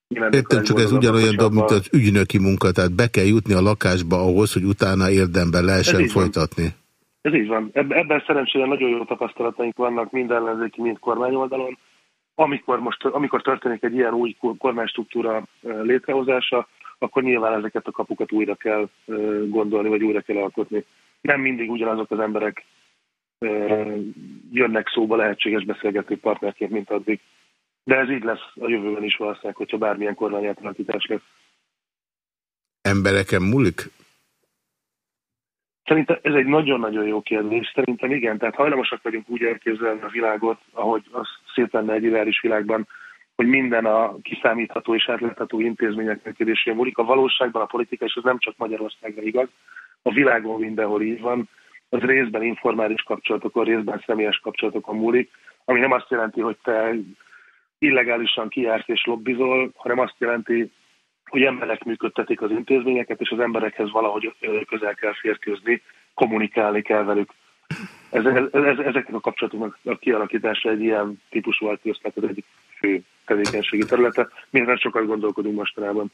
Értem, csak ez ugyanolyan dolog, mint az ügynöki munka, tehát be kell jutni a lakásba ahhoz, hogy utána érdemben lehessen folytatni. Van. Ez így van. Ebben szerencsére nagyon jó tapasztalataink vannak mind ellenzéki, mind kormányoldalon. Amikor, most, amikor történik egy ilyen új kormánystruktúra létrehozása, akkor nyilván ezeket a kapukat újra kell gondolni, vagy újra kell alkotni. Nem mindig ugyanazok az emberek jönnek szóba lehetséges beszélgető partnerként, mint addig. De ez így lesz a jövőben is valószínűleg, hogyha bármilyen kormányátalakítás lesz. Embereken múlik? Szerintem ez egy nagyon-nagyon jó kérdés. Szerintem igen, tehát hajlamosak vagyunk úgy elképzelni a világot, ahogy az szép lenne egy ideális világban, hogy minden a kiszámítható és átlátható intézmények működésén múlik. A valóságban a politika, és ez nem csak Magyarországra igaz, a világon mindenhol így van, az részben informális kapcsolatokon, részben személyes kapcsolatokon múlik, ami nem azt jelenti, hogy te illegálisan kijársz és lobbizol, hanem azt jelenti, hogy emberek működtetik az intézményeket, és az emberekhez valahogy közel kell férkőzni, kommunikálni kell velük. Ez, ez, ez, ezeknek a kapcsolatoknak a kialakítása egy ilyen típusú változtatás az egyik fő tevékenységi területe. Mi nem sokat gondolkodunk mostanában.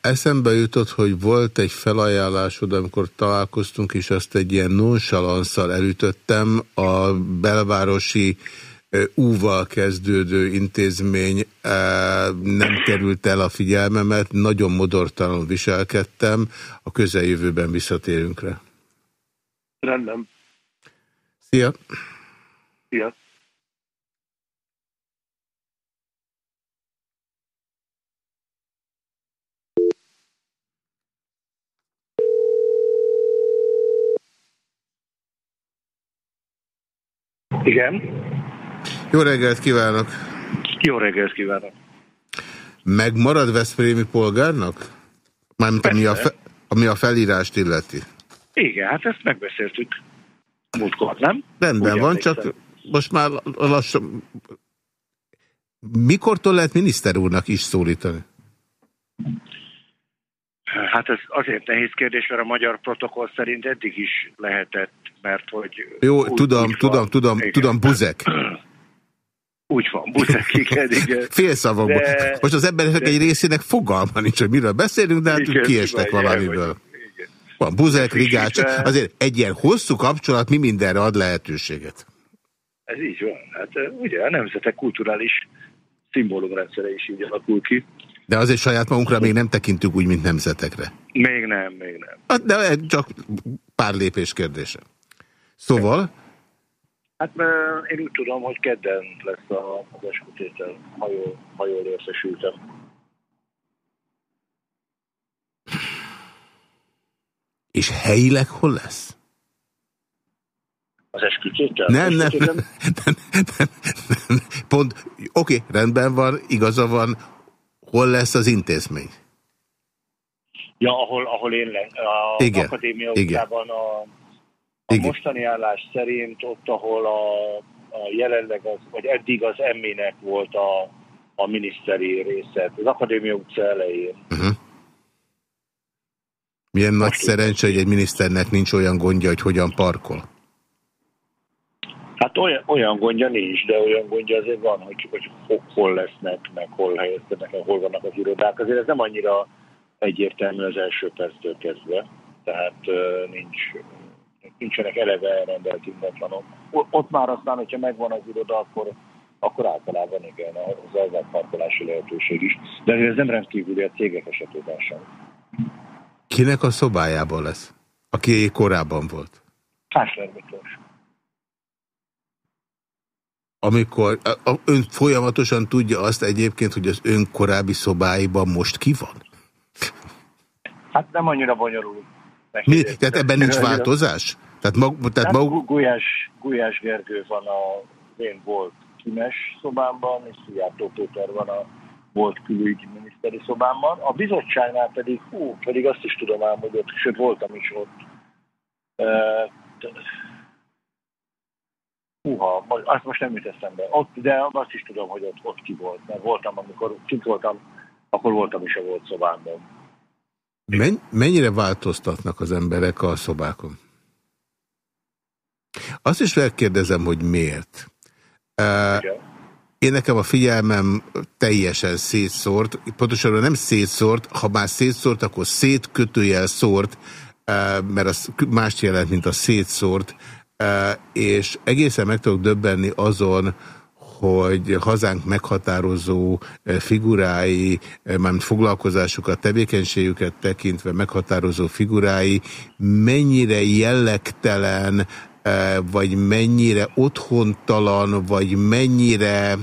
Eszembe jutott, hogy volt egy felajánlásod, amikor találkoztunk, és azt egy ilyen nonchalanszal elütöttem. A belvárosi úval kezdődő intézmény nem került el a figyelmemet, nagyon modortalanul viselkedtem, a közeljövőben visszatérünk rá. Rendben. Szia! Szia! Igen. Jó reggelt kívánok! Jó reggelt kívánok! Megmarad Veszprémi polgárnak? Mármint ami a, fe, Ami a felírást illeti. Igen, hát ezt megbeszéltük múltkor, nem? Rendben Úgy van, emlékszem. csak most már lassan... Mikortól lehet miniszter úrnak is szólítani? Hát ez azért nehéz kérdés, mert a magyar protokoll szerint eddig is lehetett, mert hogy... Jó, úgy- tudom, úgy tudom, van. tudom, Igen. tudom, buzek. Úgy van, buzek, igen, igen. Félszavakból. De- Most az emberek de- egy részének fogalma nincs, hogy miről beszélünk, de hát Igen, kiestek vagy- valamiből. vagy- igen. Van buzek, rigács. Azért egy ilyen hosszú kapcsolat mi mindenre ad lehetőséget. Ez így van. Hát ugye a nemzetek kulturális szimbólumrendszere is így alakul ki. De azért saját magunkra még nem tekintünk úgy, mint nemzetekre. Még nem, még nem. Hát, De csak pár lépés kérdése. Szóval, Hát eh, én úgy tudom, hogy kedden lesz a, az eskütétel, ha jól, ha jól értesültem. és helyileg hol lesz? Az eskütétel? Nem, nem, nem, nem, nem, nem. Pont, oké, rendben van, igaza van, hol lesz az intézmény? Ja, ahol, ahol én le, a Igen, Akadémia igen. utcában a, a Igen. mostani állás szerint ott, ahol a, a jelenleg az, vagy eddig az emmének volt a, a miniszteri része, az Akadémia utca elején. Uh-huh. Milyen nagy szerencse, hogy egy miniszternek nincs olyan gondja, hogy hogyan parkol. Hát olyan, olyan gondja nincs, de olyan gondja azért van, hogy, hogy ho- hol lesznek, meg hol helyezkednek, meg hol vannak az irodák. Azért ez nem annyira egyértelmű az első perctől kezdve, tehát nincs, nincsenek eleve elrendelt ingatlanok. Ott már aztán, hogyha megvan az iroda, akkor, akkor általában igen, az elvárparkolási lehetőség is. De ez nem rendkívüli a cégek esetében sem. Kinek a szobájában lesz? Aki korábban volt. Fásler Miklós. Amikor a, a, ön folyamatosan tudja azt egyébként, hogy az ön korábbi szobáiban most ki van? Hát nem annyira bonyolult. Mi? Tehát ebben nincs változás? Tehát, mag, tehát Hát mag, Gu- Gulyás, Gulyás Gergő van a én volt Kimes szobámban, és Szijjártó Péter van a volt külügyminiszteri szobámban. A bizottságnál pedig, hú, pedig azt is tudom ám, hogy ott, sőt voltam is ott. Húha, azt most nem jut eszembe. Ott, de azt is tudom, hogy ott, ott ki volt. Mert voltam, amikor kint voltam, akkor voltam is a volt szobámban. men, mennyire változtatnak az emberek a szobákon? Azt is felkérdezem, hogy miért. Uh, én nekem a figyelmem teljesen szétszórt, pontosan nem szétszórt, ha már szétszórt, akkor szétkötőjel szórt, mert az mást jelent, mint a szétszórt, és egészen meg tudok döbbenni azon, hogy hazánk meghatározó figurái, mármint foglalkozásukat, tevékenységüket tekintve meghatározó figurái mennyire jellegtelen, vagy mennyire otthontalan, vagy mennyire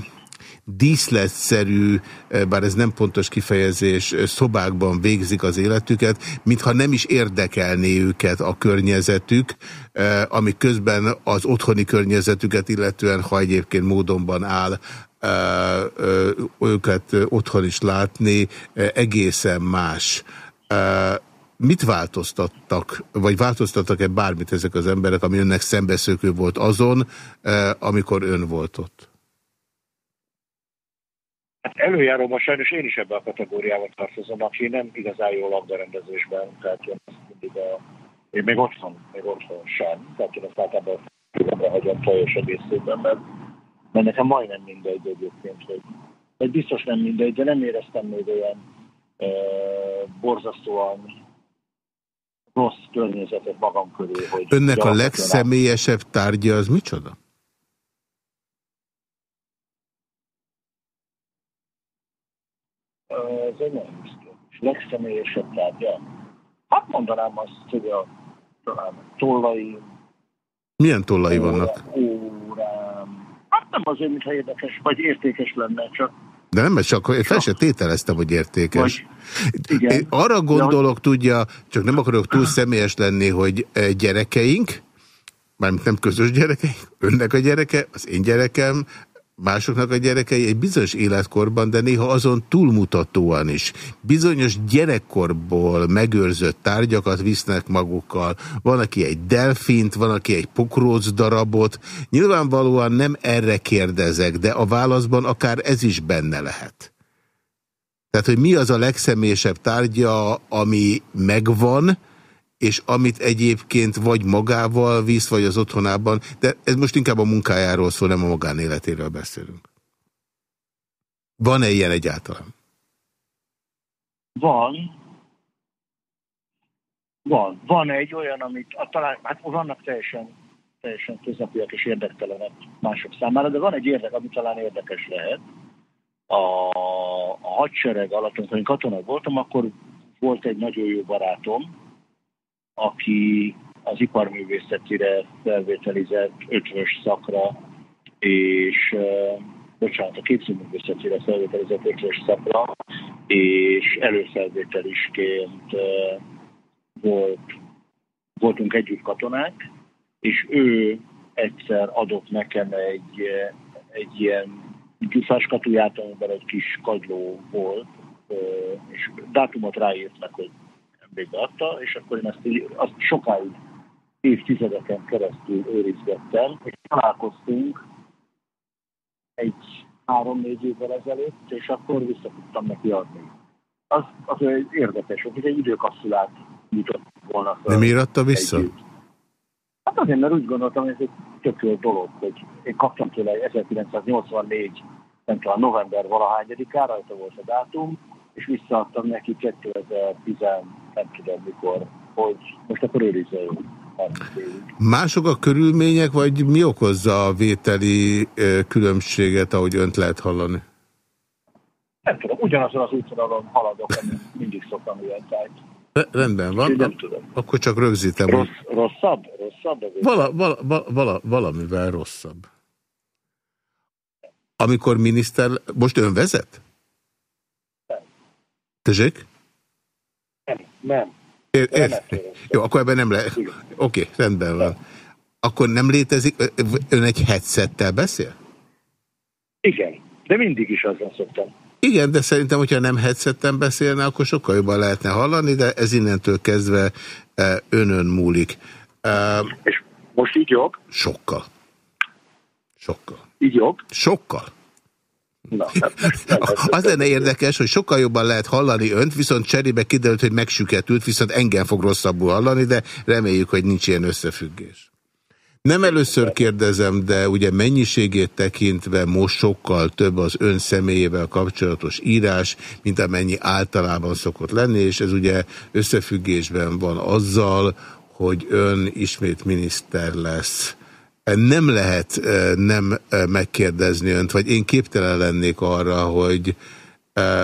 díszletszerű, eh, bár ez nem pontos kifejezés, eh, szobákban végzik az életüket, mintha nem is érdekelné őket a környezetük, eh, ami közben az otthoni környezetüket illetően, ha egyébként módonban áll, őket otthon is látni, egészen más. Mit változtattak, vagy változtattak-e bármit ezek az emberek, ami önnek szembeszökő volt azon, amikor ön volt ott? Hát előjáróban sajnos én is ebbe a kategóriába tartozom, aki nem igazán jó labdarendezésben, tehát én mindig a, én még otthon, még otthon sem, tehát én azt általában fülemre hagyom teljes egészében, mert, mert nekem majdnem mindegy egyébként, hogy vagy biztos nem mindegy, de nem éreztem még olyan e, borzasztóan rossz környezetet magam köré, hogy... Önnek a legszemélyesebb tárgya az micsoda? Nagyon biztos. Legszemélyesebb tárgya. Hát mondanám azt, hogy a talán tollai, Milyen tollai vannak? órám. Hát nem azért, mintha érdekes, vagy értékes lenne, csak De nem, mert csak fel se tételeztem, hogy értékes. Vagy- igen. Én arra gondolok, tudja, csak nem akarok túl személyes lenni, hogy eh, gyerekeink, mármint nem közös gyerekeink, önnek a gyereke, az én gyerekem, másoknak a gyerekei egy bizonyos életkorban, de néha azon túlmutatóan is. Bizonyos gyerekkorból megőrzött tárgyakat visznek magukkal. Van, aki egy delfint, van, aki egy pokróc darabot. Nyilvánvalóan nem erre kérdezek, de a válaszban akár ez is benne lehet. Tehát, hogy mi az a legszemélyesebb tárgya, ami megvan, és amit egyébként vagy magával visz, vagy az otthonában, de ez most inkább a munkájáról szól, nem a magánéletéről beszélünk. Van-e ilyen egyáltalán? Van. Van. Van egy olyan, amit a, talán, hát vannak teljesen, teljesen köznapiak és érdektelenek mások számára, de van egy érdek, ami talán érdekes lehet. A, a hadsereg alatt, amikor én katona voltam, akkor volt egy nagyon jó barátom, aki az iparművészetire felvételizett ötvös szakra, és bocsánat, a képzőművészetire felvételizett ötvös szakra, és előfelvételisként volt, voltunk együtt katonák, és ő egyszer adott nekem egy, egy ilyen gyufás katuját, amiben egy kis kagyló volt, és dátumot ráírt meg, hogy végbe adta, és akkor én ezt azt sokáig évtizedeken keresztül őrizgettem, és találkoztunk egy három-négy évvel ezelőtt, és akkor vissza tudtam neki adni. Az, az egy érdekes, hogy egy időkapszulát jutott volna fel. De miért adta vissza? Együtt. Hát azért, mert úgy gondoltam, hogy ez egy tök jó dolog, hogy én kaptam tőle 1984 nem tudom, november valahányadikára, rajta volt a dátum, és visszaadtam neki 2010, nem tudom mikor, hogy most akkor őrizze ő. Mások a körülmények, vagy mi okozza a vételi különbséget, ahogy önt lehet hallani? Nem tudom, ugyanazon az útvonalon haladok, mindig szoktam ilyen tájt. Rendben van. Nem tudom. Akkor csak rögzítem. Rossz, rosszabb? Rosszabb? Vala, vala, vala, vala, valamivel rosszabb. Amikor miniszter... Most ön vezet? Tessék? Nem, nem. Ér, ér. Jó, akkor ebben nem lehet. Oké, okay, rendben van. Akkor nem létezik, ön egy headsettel beszél? Igen, de mindig is azon szoktam. Igen, de szerintem, hogyha nem headsetten beszélne, akkor sokkal jobban lehetne hallani, de ez innentől kezdve önön múlik. És most így jobb? Sokkal. Sokkal. Így jobb? Sokkal. Na, nem, nem, az lenne érdekes, hogy sokkal jobban lehet hallani önt, viszont cserébe kiderült, hogy megsüketült, viszont engem fog rosszabbul hallani, de reméljük, hogy nincs ilyen összefüggés. Nem először kérdezem, de ugye mennyiségét tekintve most sokkal több az ön személyével kapcsolatos írás, mint amennyi általában szokott lenni, és ez ugye összefüggésben van azzal, hogy ön ismét miniszter lesz nem lehet nem megkérdezni önt, vagy én képtelen lennék arra, hogy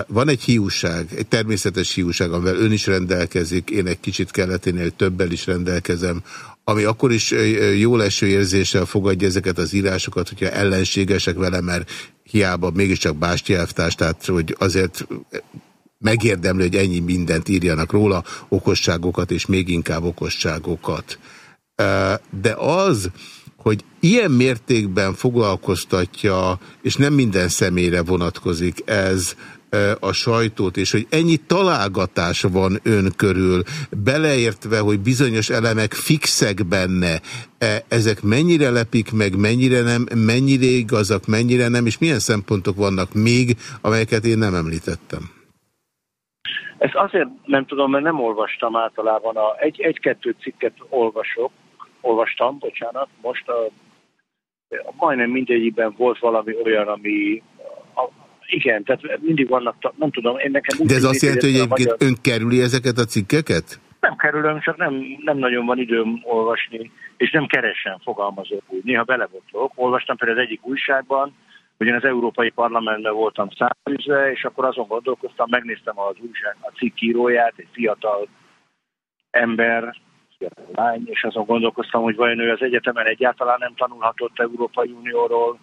van egy hiúság, egy természetes hiúság, amivel ön is rendelkezik, én egy kicsit kelleténél többel is rendelkezem, ami akkor is jó leső érzéssel fogadja ezeket az írásokat, hogyha ellenségesek vele, mert hiába mégiscsak bástyelvtárs, tehát hogy azért megérdemli, hogy ennyi mindent írjanak róla, okosságokat és még inkább okosságokat. De az, hogy ilyen mértékben foglalkoztatja, és nem minden személyre vonatkozik ez, a sajtót, és hogy ennyi találgatás van ön körül, beleértve, hogy bizonyos elemek fixek benne, ezek mennyire lepik meg, mennyire nem, mennyire igazak, mennyire nem, és milyen szempontok vannak még, amelyeket én nem említettem? Ezt azért nem tudom, mert nem olvastam általában. Egy-kettő egy, cikket olvasok, olvastam, bocsánat, most a, a majdnem mindegyikben volt valami olyan, ami a, igen, tehát mindig vannak, nem tudom, én nekem úgy De ez azt jelenti, hogy egyébként magyar... ön kerüli ezeket a cikkeket? Nem kerülöm, csak nem, nem nagyon van időm olvasni, és nem keresen fogalmazok úgy. Néha belebotlok. Olvastam például az egyik újságban, hogy én az Európai Parlamentben voltam száműzve, és akkor azon gondolkoztam, megnéztem az újság, a cikkíróját, egy fiatal ember, lány, és azon gondolkoztam, hogy vajon ő az egyetemen egyáltalán nem tanulhatott Európai Unióról,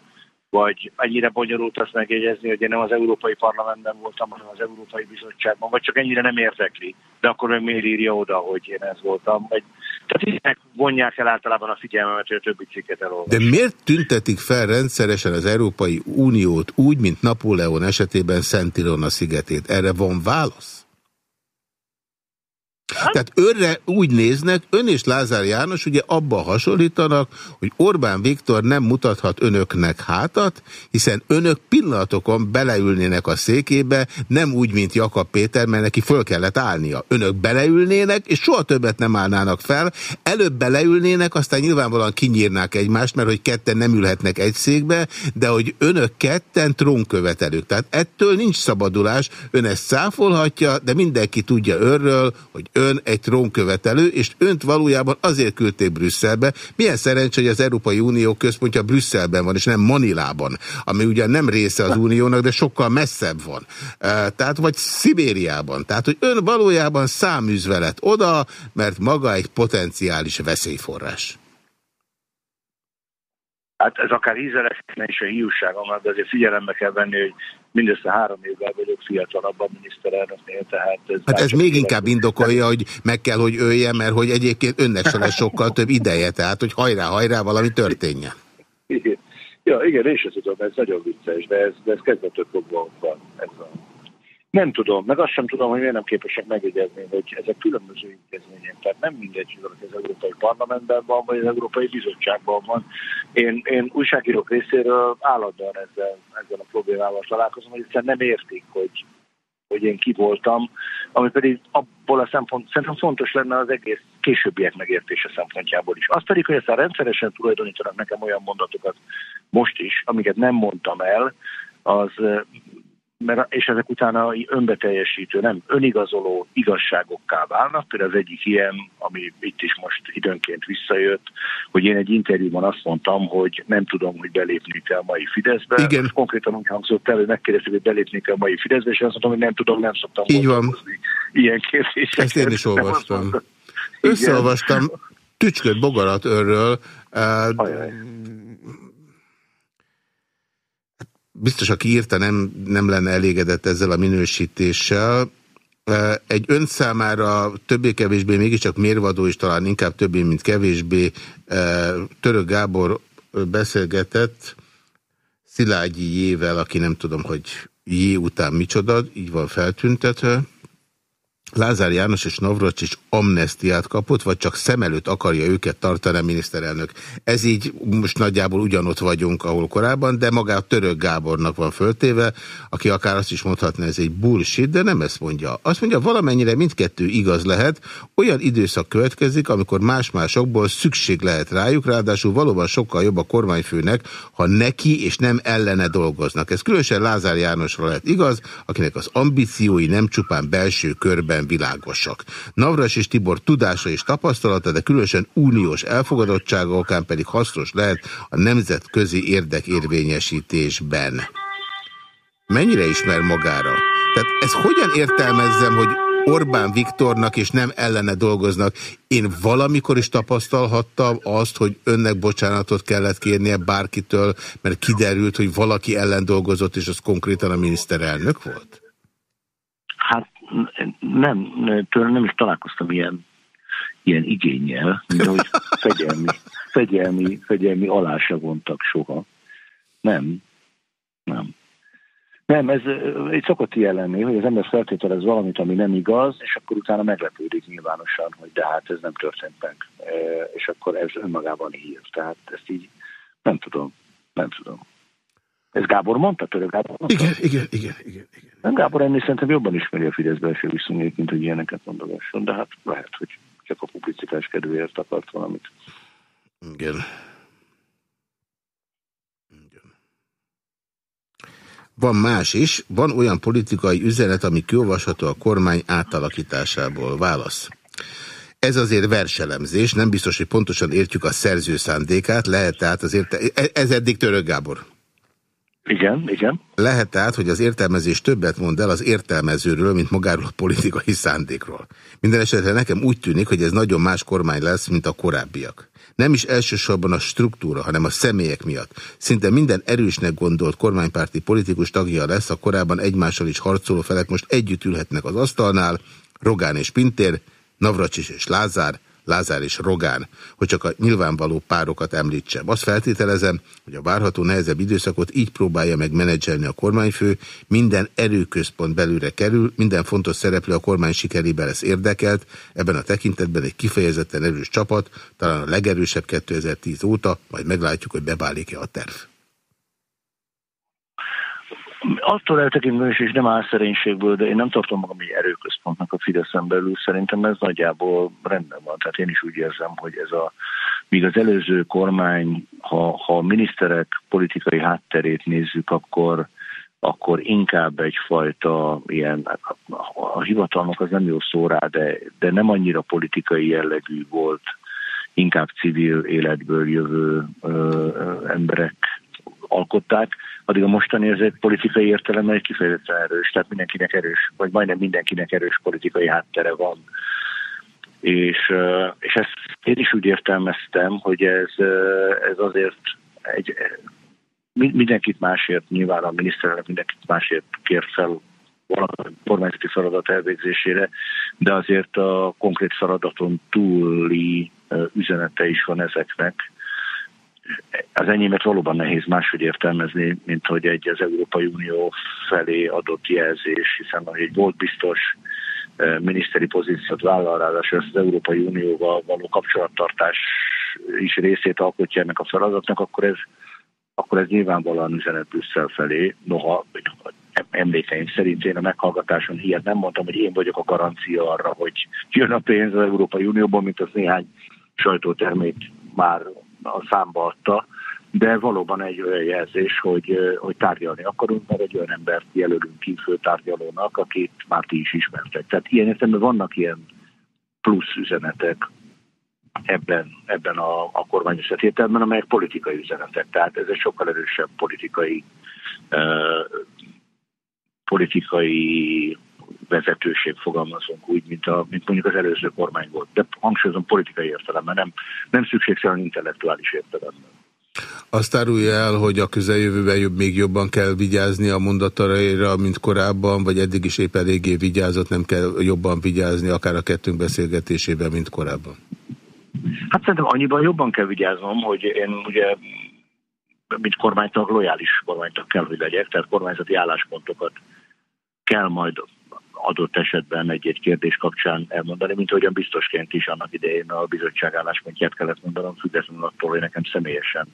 vagy ennyire bonyolult azt megjegyezni, hogy én nem az Európai Parlamentben voltam, hanem az Európai Bizottságban, vagy csak ennyire nem érdekli. De akkor meg miért írja oda, hogy én ez voltam. Vagy Tehát ilyenek vonják el általában a figyelmemet, hogy a többi cikket elolvasom. De miért tüntetik fel rendszeresen az Európai Uniót úgy, mint Napóleon esetében Szent Ilona szigetét? Erre van válasz? Tehát önre úgy néznek, ön és Lázár János ugye abba hasonlítanak, hogy Orbán Viktor nem mutathat önöknek hátat, hiszen önök pillanatokon beleülnének a székébe, nem úgy, mint Jakab Péter, mert neki föl kellett állnia. Önök beleülnének, és soha többet nem állnának fel, előbb beleülnének, aztán nyilvánvalóan kinyírnák egymást, mert hogy ketten nem ülhetnek egy székbe, de hogy önök ketten trónkövetelők. Tehát ettől nincs szabadulás, ön ezt száfolhatja, de mindenki tudja önről, hogy ön egy trónkövetelő, és önt valójában azért küldték Brüsszelbe. Milyen szerencsé, hogy az Európai Unió központja Brüsszelben van, és nem Manilában, ami ugyan nem része az Uniónak, de sokkal messzebb van. Tehát, vagy Szibériában. Tehát, hogy ön valójában száműzvelet oda, mert maga egy potenciális veszélyforrás. Hát ez akár ízelesne is a hiúságom, de azért figyelembe kell venni, hogy mindössze három évvel vagyok fiatalabb a miniszterelnöknél, tehát... Ez hát ez még inkább indokolja, hogy meg kell, hogy ölje, mert hogy egyébként önnek se lesz sokkal több ideje, tehát hogy hajrá, hajrá, valami történjen. Igen. Ja, igen, én sem tudom, ez nagyon vicces, de ez, de ez kezdetől fogva van. Ez a nem tudom, meg azt sem tudom, hogy miért nem képesek megjegyezni, hogy ezek különböző intézmények. Tehát nem mindegy, hogy az Európai Parlamentben van, vagy az Európai Bizottságban van. Én, én újságírók részéről állandóan ezzel, ezzel a problémával találkozom, hogy egyszerűen nem értik, hogy, hogy én ki voltam, ami pedig abból a szempont, szerintem fontos lenne az egész későbbiek megértése szempontjából is. Azt pedig, hogy ezt a rendszeresen tulajdonítanak nekem olyan mondatokat most is, amiket nem mondtam el, az mert, és ezek utána önbeteljesítő, nem önigazoló igazságokká válnak. Például az egyik ilyen, ami itt is most időnként visszajött, hogy én egy interjúban azt mondtam, hogy nem tudom, hogy belépni kell a mai Fideszbe. Igen. Most konkrétan úgy hangzott el, hogy megkérdezték, hogy belépni kell a mai Fideszbe, és azt mondtam, hogy nem tudom, nem szoktam Így van. ilyen kérdéseket. Ezt én is olvastam. Összeolvastam tücsköt bogarat örről. Uh, biztos, aki írta, nem, nem lenne elégedett ezzel a minősítéssel. Egy ön számára többé-kevésbé mégiscsak mérvadó, és talán inkább többé, mint kevésbé Török Gábor beszélgetett Szilágyi Jével, aki nem tudom, hogy Jé után micsoda, így van feltüntetve. Lázár János és Navracsics amnestiát kapott, vagy csak szem előtt akarja őket tartani a miniszterelnök. Ez így most nagyjából ugyanott vagyunk, ahol korábban, de maga a török Gábornak van föltéve, aki akár azt is mondhatna, ez egy bullshit, de nem ezt mondja. Azt mondja, valamennyire mindkettő igaz lehet, olyan időszak következik, amikor más-másokból szükség lehet rájuk, ráadásul valóban sokkal jobb a kormányfőnek, ha neki és nem ellene dolgoznak. Ez különösen Lázár Jánosra lehet igaz, akinek az ambíciói nem csupán belső körben teljesen világosak. Navras és Tibor tudása és tapasztalata, de különösen uniós elfogadottsága okán pedig hasznos lehet a nemzetközi érdekérvényesítésben. Mennyire ismer magára? Tehát ez hogyan értelmezzem, hogy Orbán Viktornak és nem ellene dolgoznak. Én valamikor is tapasztalhattam azt, hogy önnek bocsánatot kellett kérnie bárkitől, mert kiderült, hogy valaki ellen dolgozott, és az konkrétan a miniszterelnök volt? Nem, tőle nem is találkoztam ilyen, ilyen igényel, mint hogy fegyelmi, fegyelmi, fegyelmi alásra vontak soha. Nem, nem. Nem, ez egy szokott ilyen hogy az ember feltételez valamit, ami nem igaz, és akkor utána meglepődik nyilvánosan, hogy de hát ez nem történt meg. És akkor ez önmagában hír. Tehát ezt így nem tudom, nem tudom. Ez Gábor mondta, török Gábor mondta? Igen, igen, igen, igen. igen. Nem Gábor ennél szerintem jobban ismeri a Fidesz belső viszonyait, mint hogy ilyeneket mondogasson, de hát lehet, hogy csak a publicitás kedvéért akart valamit. Igen. Van más is, van olyan politikai üzenet, ami kiolvasható a kormány átalakításából. Válasz. Ez azért verselemzés, nem biztos, hogy pontosan értjük a szerző szándékát, lehet tehát azért, e- ez eddig Török Gábor. Igen, igen. Lehet tehát, hogy az értelmezés többet mond el az értelmezőről, mint magáról a politikai szándékról. Minden esetre nekem úgy tűnik, hogy ez nagyon más kormány lesz, mint a korábbiak. Nem is elsősorban a struktúra, hanem a személyek miatt. Szinte minden erősnek gondolt kormánypárti politikus tagja lesz, a korábban egymással is harcoló felek most együtt ülhetnek az asztalnál, Rogán és Pintér, Navracsis és Lázár, Lázár és Rogán, hogy csak a nyilvánvaló párokat említsem. Azt feltételezem, hogy a várható nehezebb időszakot így próbálja meg menedzselni a kormányfő, minden erőközpont belőle kerül, minden fontos szereplő a kormány sikerében lesz érdekelt, ebben a tekintetben egy kifejezetten erős csapat, talán a legerősebb 2010 óta, majd meglátjuk, hogy beválik-e a terv. Attól eltekintve is, és nem álszerénységből, de én nem tartom magam egy erőközpontnak a Fideszen belül. Szerintem ez nagyjából rendben van. Tehát én is úgy érzem, hogy ez a, míg az előző kormány, ha, ha a miniszterek politikai hátterét nézzük, akkor akkor inkább egyfajta ilyen, a hivatalnak az nem jó szó rá, de, de nem annyira politikai jellegű volt, inkább civil életből jövő ö, ö, emberek alkották, addig a mostani ez politikai értelemben egy kifejezetten erős, tehát mindenkinek erős, vagy majdnem mindenkinek erős politikai háttere van. És, és ezt én is úgy értelmeztem, hogy ez, ez azért egy, mindenkit másért, nyilván a miniszterelnök mindenkit másért kér fel valamilyen kormányzati feladat elvégzésére, de azért a konkrét feladaton túli üzenete is van ezeknek, az enyémet valóban nehéz máshogy értelmezni, mint hogy egy az Európai Unió felé adott jelzés, hiszen egy volt biztos miniszteri pozíciót vállal, ráadásul az Európai Unióval való kapcsolattartás is részét alkotja ennek a feladatnak, akkor ez, akkor ez nyilvánvalóan üzenet Brüsszel felé. Noha emlékeim szerint én a meghallgatáson hihet nem mondtam, hogy én vagyok a garancia arra, hogy jön a pénz az Európai Unióból, mint az néhány sajtótermék már a számba adta, de valóban egy olyan jelzés, hogy, hogy tárgyalni akarunk, mert egy olyan embert jelölünk ki főtárgyalónak, akit már ti is ismertek. Tehát ilyen értelemben vannak ilyen plusz üzenetek ebben, ebben a, a kormányzat értelemben, amelyek politikai üzenetek. Tehát ez egy sokkal erősebb politikai uh, politikai vezetőség fogalmazunk úgy, mint, a, mint mondjuk az előző kormány volt. De hangsúlyozom politikai értelemben, nem, nem szükségszerűen intellektuális értelemben. Azt árulja el, hogy a közeljövőben jobb, még jobban kell vigyázni a mondataira, mint korábban, vagy eddig is épp eléggé vigyázott, nem kell jobban vigyázni, akár a kettőnk beszélgetésében, mint korábban? Hát szerintem annyiban jobban kell vigyáznom, hogy én ugye mint kormánytag, lojális kormánytag kell, hogy legyek, tehát kormányzati álláspontokat kell majd adott esetben egy-egy kérdés kapcsán elmondani, mint ahogyan biztosként is annak idején a bizottság álláspontját kellett mondanom, függetlenül attól, hogy nekem személyesen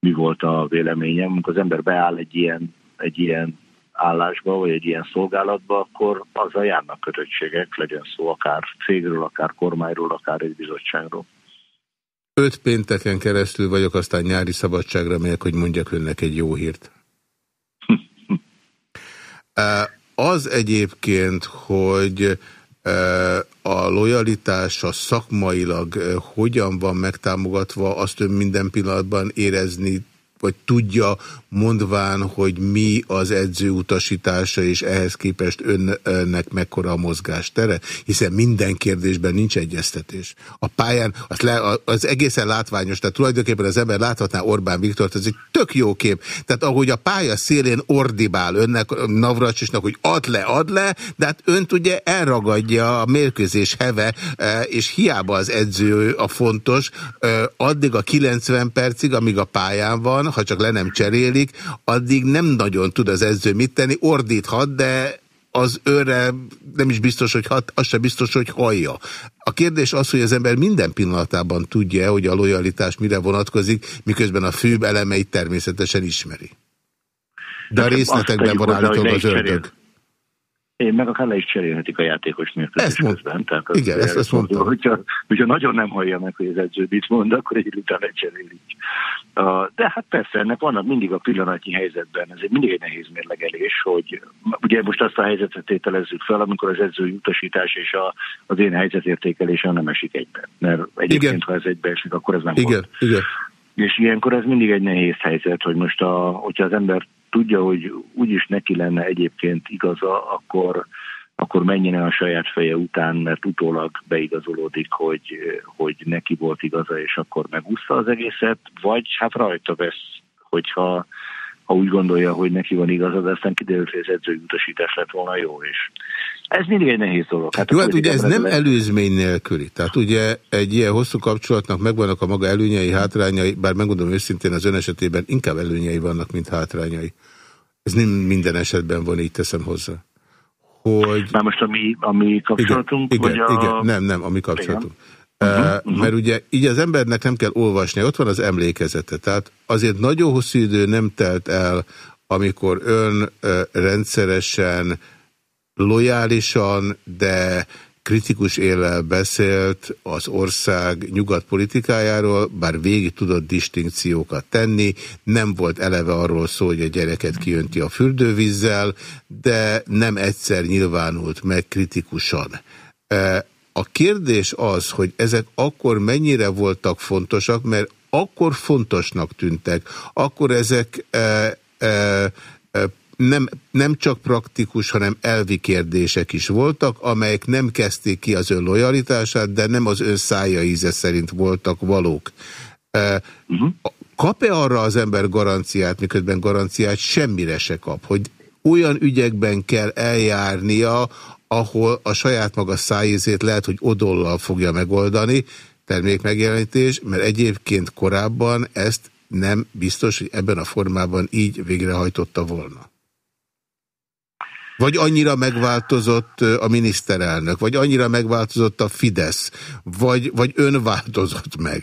mi volt a véleményem. Amikor az ember beáll egy ilyen, egy ilyen állásba, vagy egy ilyen szolgálatba, akkor azzal járnak kötöttségek, legyen szó akár cégről, akár kormányról, akár egy bizottságról. Öt pénteken keresztül vagyok, aztán nyári szabadságra megyek, hogy mondjak önnek egy jó hírt. Az egyébként, hogy a lojalitás a szakmailag hogyan van megtámogatva, azt ön minden pillanatban érezni vagy tudja, mondván, hogy mi az edző utasítása, és ehhez képest önnek mekkora a mozgástere, hiszen minden kérdésben nincs egyeztetés. A pályán az, le, az egészen látványos, tehát tulajdonképpen az ember láthatná Orbán Viktort, ez egy tök jó kép. Tehát ahogy a pálya szélén ordibál önnek, Navracsisnak, hogy ad le, ad le, de hát önt ugye elragadja a mérkőzés heve, e, és hiába az edző a fontos, e, addig a 90 percig, amíg a pályán van, ha csak le nem cserélik, addig nem nagyon tud az edző mit tenni, ordíthat, de az őre nem is biztos, hogy hat, az sem biztos, hogy hallja. A kérdés az, hogy az ember minden pillanatában tudja, hogy a lojalitás mire vonatkozik, miközben a főbb elemeit természetesen ismeri. De a részletekben van állítólag az ördög. Én meg akár le is cserélhetik a játékos mérkőzés közben. Tehát az Igen, ezt azt mondtam. Hogyha, hogyha nagyon nem hallja meg, hogy az edző mit mond, akkor egy után lecserélik. De hát persze, ennek vannak mindig a pillanatnyi helyzetben, ez mindig egy nehéz mérlegelés, hogy ugye most azt a helyzetet tételezzük fel, amikor az edző utasítás és a, az én helyzetértékelése nem esik egybe. Mert egyébként, Igen. ha ez egybeesik, akkor ez nem Igen. volt. Igen. És ilyenkor ez mindig egy nehéz helyzet, hogy most a, hogyha az ember tudja, hogy úgyis neki lenne egyébként igaza, akkor, akkor menjen el a saját feje után, mert utólag beigazolódik, hogy, hogy neki volt igaza, és akkor megúszta az egészet, vagy hát rajta vesz, hogyha ha úgy gondolja, hogy neki van igaza, de aztán kiderült, hogy az edzői utasítás lett volna jó, és Ez mindig egy nehéz dolog. Hát Jó, hát ugye ez nem előzmény nélküli. Tehát ugye egy ilyen hosszú kapcsolatnak megvannak a maga előnyei, hátrányai, bár megmondom őszintén az ön esetében inkább előnyei vannak, mint hátrányai. Ez nem minden esetben van, így teszem hozzá. Hogy... Már most a mi, a mi kapcsolatunk? Igen, igen, a... igen, nem, nem, a mi kapcsolatunk. Igen. Uh, uh -huh. Mert ugye így az embernek nem kell olvasni, ott van az emlékezete. Tehát azért nagyon hosszú idő nem telt el, amikor ön rendszeresen, lojálisan, de kritikus élel beszélt az ország nyugatpolitikájáról, bár végig tudott distinkciókat tenni, nem volt eleve arról szó, hogy a gyereket kijönti a fürdővízzel, de nem egyszer nyilvánult meg kritikusan. A kérdés az, hogy ezek akkor mennyire voltak fontosak, mert akkor fontosnak tűntek, akkor ezek e, e, e, nem, nem csak praktikus, hanem elvi kérdések is voltak, amelyek nem kezdték ki az ön lojalitását, de nem az ön szája íze szerint voltak valók. Uh-huh. Kap-e arra az ember garanciát, miközben garanciát semmire se kap, hogy olyan ügyekben kell eljárnia, ahol a saját maga szájézét lehet, hogy odollal fogja megoldani, termékmegjelenítés, mert egyébként korábban ezt nem biztos, hogy ebben a formában így végrehajtotta volna. Vagy annyira megváltozott a miniszterelnök, vagy annyira megváltozott a Fidesz, vagy, vagy ön változott meg?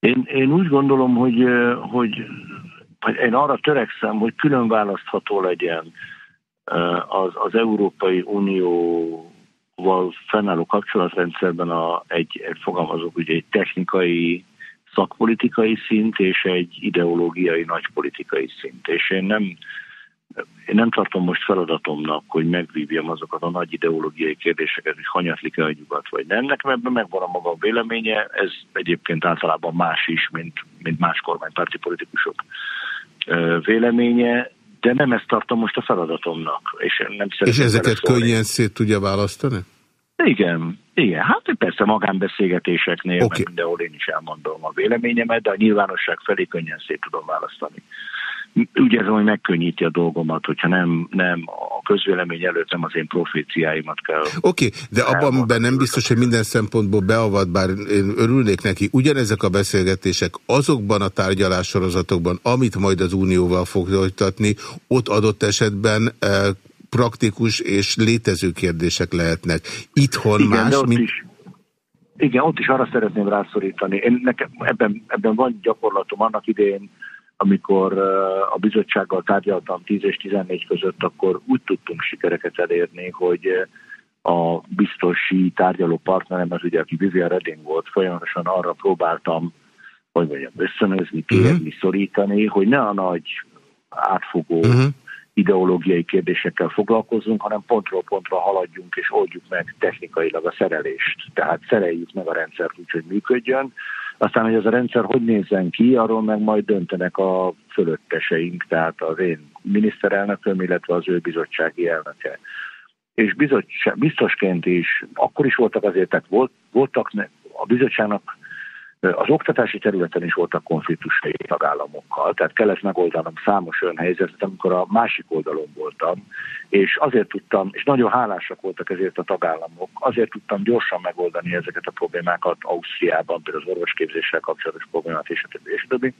Én, én úgy gondolom, hogy, hogy, én arra törekszem, hogy külön választható legyen az, az Európai Unióval fennálló kapcsolatrendszerben a, egy, egy fogalmazok, ugye egy technikai, szakpolitikai szint és egy ideológiai nagypolitikai szint. És én nem, én nem tartom most feladatomnak, hogy megvívjam azokat a nagy ideológiai kérdéseket, hogy hanyatlik-e a nyugat, vagy nem. Nekem ebben megvan a maga véleménye, ez egyébként általában más is, mint, mint más kormánypárti politikusok véleménye, de nem ezt tartom most a feladatomnak. És, nem és ezeket könnyen szét tudja választani? Igen, igen. Hát persze magánbeszélgetéseknél, okay. mindenhol én is elmondom a véleményemet, de a nyilvánosság felé könnyen szét tudom választani úgy érzem, hogy megkönnyíti a dolgomat, hogyha nem, nem a közvélemény előtt nem az én proféciáimat kell. Oké, okay, de abban nem biztos, hogy minden szempontból beavat, bár én örülnék neki. Ugyanezek a beszélgetések azokban a tárgyalássorozatokban, amit majd az Unióval fog folytatni, ott adott esetben eh, praktikus és létező kérdések lehetnek. Itthon Igen, más, mint... Is. Igen, ott is arra szeretném rászorítani. Én nekem ebben, ebben van gyakorlatom annak idején, amikor a bizottsággal tárgyaltam 10 és 14 között, akkor úgy tudtunk sikereket elérni, hogy a biztosi tárgyaló partnerem, az ugye, aki Vivian Redding volt, folyamatosan arra próbáltam, hogy mondjam, összönözni, kérni, uh-huh. szorítani, hogy ne a nagy átfogó uh-huh. ideológiai kérdésekkel foglalkozzunk, hanem pontról pontra haladjunk és oldjuk meg technikailag a szerelést. Tehát szereljük meg a rendszert úgy, hogy működjön, aztán, hogy ez a rendszer hogy nézzen ki, arról meg majd döntenek a fölötteseink, tehát az én miniszterelnököm, illetve az ő bizottsági elnöke. És biztosként is, akkor is voltak azért, tehát volt, voltak a bizottságnak az oktatási területen is voltak konfliktusai tagállamokkal, tehát kellett megoldanom számos olyan helyzetet, amikor a másik oldalon voltam, és azért tudtam, és nagyon hálásak voltak ezért a tagállamok, azért tudtam gyorsan megoldani ezeket a problémákat Ausztriában, például az orvosképzéssel kapcsolatos problémát, és a többi, és a többi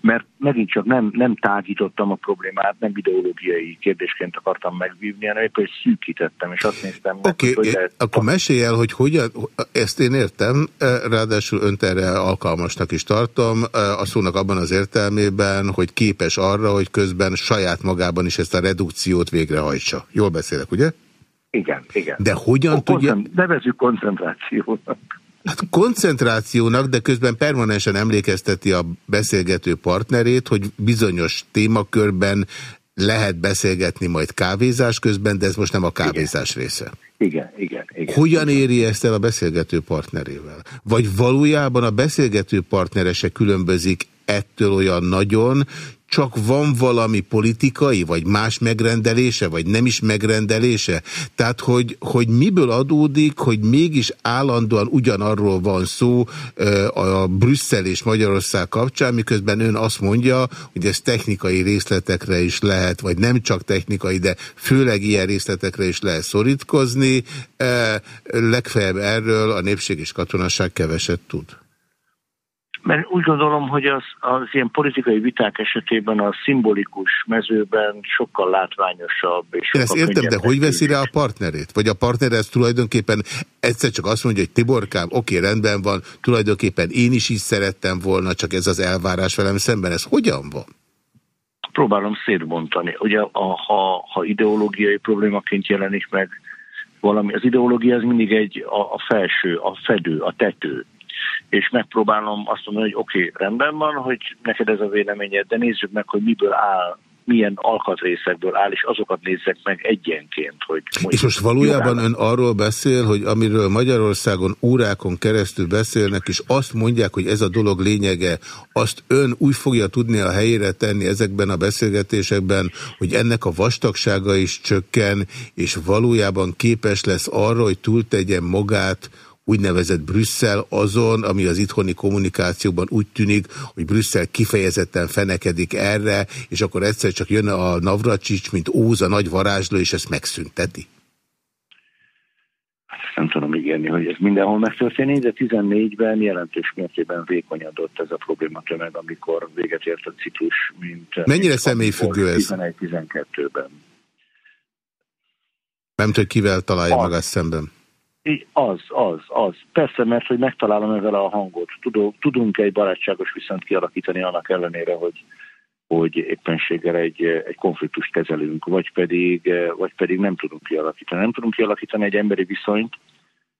mert megint csak nem, nem tágítottam a problémát, nem ideológiai kérdésként akartam megvívni, hanem éppen, szűkítettem, és azt néztem meg, okay, hogy lehet... akkor mesélj el, hogy hogyan, ezt én értem, ráadásul önt erre alkalmasnak is tartom, a szónak abban az értelmében, hogy képes arra, hogy közben saját magában is ezt a redukciót végrehajtsa. Jól beszélek, ugye? Igen, igen. De hogyan o, tudja... Nevezzük koncentrációnak. Hát koncentrációnak, de közben permanensen emlékezteti a beszélgető partnerét, hogy bizonyos témakörben lehet beszélgetni majd kávézás közben, de ez most nem a kávézás igen. része. Igen, igen, igen. Hogyan éri ezt el a beszélgető partnerével? Vagy valójában a beszélgető partnere se különbözik ettől olyan nagyon, csak van valami politikai, vagy más megrendelése, vagy nem is megrendelése? Tehát, hogy, hogy miből adódik, hogy mégis állandóan ugyanarról van szó a Brüsszel és Magyarország kapcsán, miközben ön azt mondja, hogy ez technikai részletekre is lehet, vagy nem csak technikai, de főleg ilyen részletekre is lehet szorítkozni. Legfeljebb erről a népség és katonaság keveset tud. Mert úgy gondolom, hogy az, az ilyen politikai viták esetében a szimbolikus mezőben sokkal látványosabb. És sokkal ezt értem, de hogy veszi rá a partnerét? Vagy a partner ez tulajdonképpen egyszer csak azt mondja, hogy Tiborkám, oké, rendben van, tulajdonképpen én is így szerettem volna, csak ez az elvárás velem szemben. Ez hogyan van? Próbálom szétbontani. Ugye a, ha, ha ideológiai problémaként jelenik meg valami, az ideológia az mindig egy a, a felső, a fedő, a tető és megpróbálom azt mondani, hogy oké, okay, rendben van, hogy neked ez a véleményed, de nézzük meg, hogy miből áll milyen alkatrészekből áll, és azokat nézzek meg egyenként. Hogy és most valójában ön arról beszél, hogy amiről Magyarországon órákon keresztül beszélnek, és azt mondják, hogy ez a dolog lényege, azt ön úgy fogja tudni a helyére tenni ezekben a beszélgetésekben, hogy ennek a vastagsága is csökken, és valójában képes lesz arra, hogy túltegyen magát úgynevezett Brüsszel azon, ami az itthoni kommunikációban úgy tűnik, hogy Brüsszel kifejezetten fenekedik erre, és akkor egyszer csak jön a Navracsics, mint Óza nagy varázsló, és ezt megszünteti. Nem tudom ígérni, hogy ez mindenhol megtörténik, de 14-ben jelentős mértében vékonyodott ez a probléma tömeg, amikor véget ért a ciklus, mint... Mennyire személyfüggő ez? 11-12-ben. Nem hogy kivel találja magát szemben. Az, az, az. Persze, mert hogy megtalálom ezzel a hangot. Tudunk, tudunk egy barátságos viszont kialakítani annak ellenére, hogy, hogy éppenséggel egy, egy konfliktust kezelünk, vagy pedig, vagy pedig nem tudunk kialakítani. Nem tudunk kialakítani egy emberi viszonyt,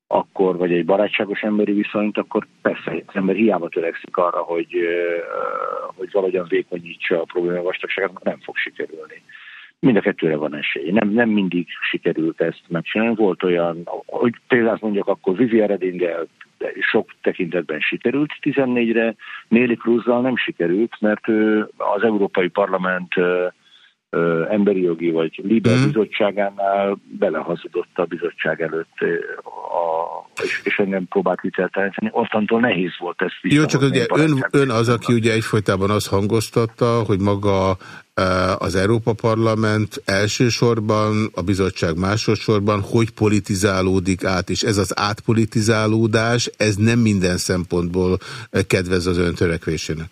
akkor, vagy egy barátságos emberi viszonyt, akkor persze az ember hiába törekszik arra, hogy, hogy valahogyan vékonyítsa a probléma vastagságát, nem fog sikerülni mind a kettőre van esély. Nem, nem mindig sikerült ezt megcsinálni. Volt olyan, hogy például mondjuk akkor Vivian Redinggel sok tekintetben sikerült 14-re, Néli Cruzzel nem sikerült, mert az Európai Parlament emberi jogi vagy Liber mm. bizottságánál belehazudott a bizottság előtt, a, és, és nem próbált vitelteleníteni. Oztantól nehéz volt ezt Jó, csak ugye ön, ön az, aki ugye egyfolytában azt hangoztatta, hogy maga az Európa Parlament elsősorban, a bizottság másodszorban, hogy politizálódik át, és ez az átpolitizálódás, ez nem minden szempontból kedvez az ön törekvésének.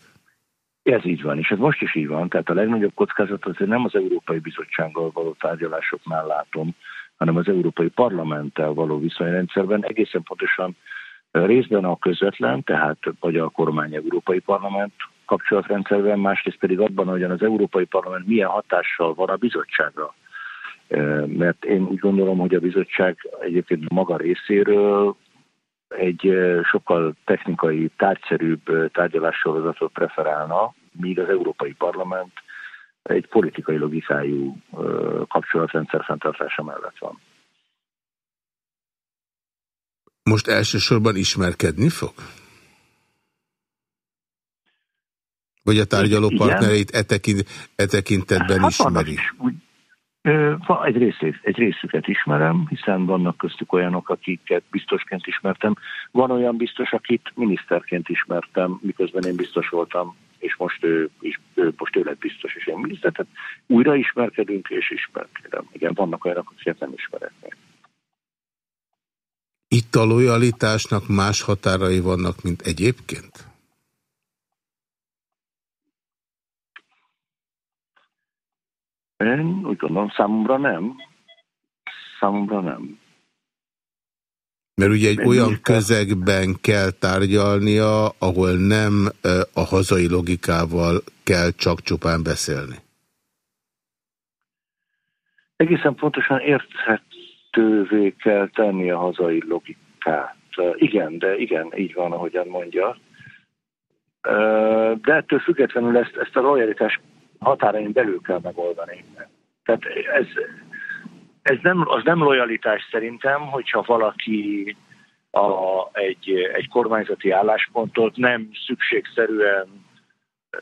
Ez így van, és ez most is így van. Tehát a legnagyobb kockázat azért nem az Európai Bizottsággal való tárgyalásoknál látom, hanem az Európai Parlamenttel való viszonyrendszerben egészen pontosan részben a közvetlen, tehát vagy a kormány Európai Parlament kapcsolatrendszerben, másrészt pedig abban, hogyan az Európai Parlament milyen hatással van a bizottságra. Mert én úgy gondolom, hogy a bizottság egyébként maga részéről egy sokkal technikai, tárgyszerűbb tárgyalássorozatot preferálna, míg az Európai Parlament egy politikai logikájú kapcsolatrendszer fenntartása mellett van. Most elsősorban ismerkedni fog? Vagy a tárgyaló partnereit e, tekint, e tekintetben hát ismeri? Is, úgy, egy, részét, egy részüket ismerem, hiszen vannak köztük olyanok, akiket biztosként ismertem. Van olyan biztos, akit miniszterként ismertem, miközben én biztos voltam, és most ő, is, ő, most ő lett biztos, és én miniszter. Tehát újra ismerkedünk, és ismerkedem. Igen, vannak olyanok, akiket nem ismerek meg. Itt a lojalitásnak más határai vannak, mint egyébként? Én úgy gondolom, számomra nem. Számomra nem. Mert ugye egy Én olyan közegben kell tárgyalnia, ahol nem a hazai logikával kell csak csupán beszélni. Egészen pontosan érthetővé kell tenni a hazai logikát. Igen, de igen, így van, ahogyan mondja. De ettől függetlenül ezt, ezt a lojalitás határain belül kell megoldani. Tehát ez, ez nem, az nem lojalitás szerintem, hogyha valaki a, egy, egy kormányzati álláspontot nem szükségszerűen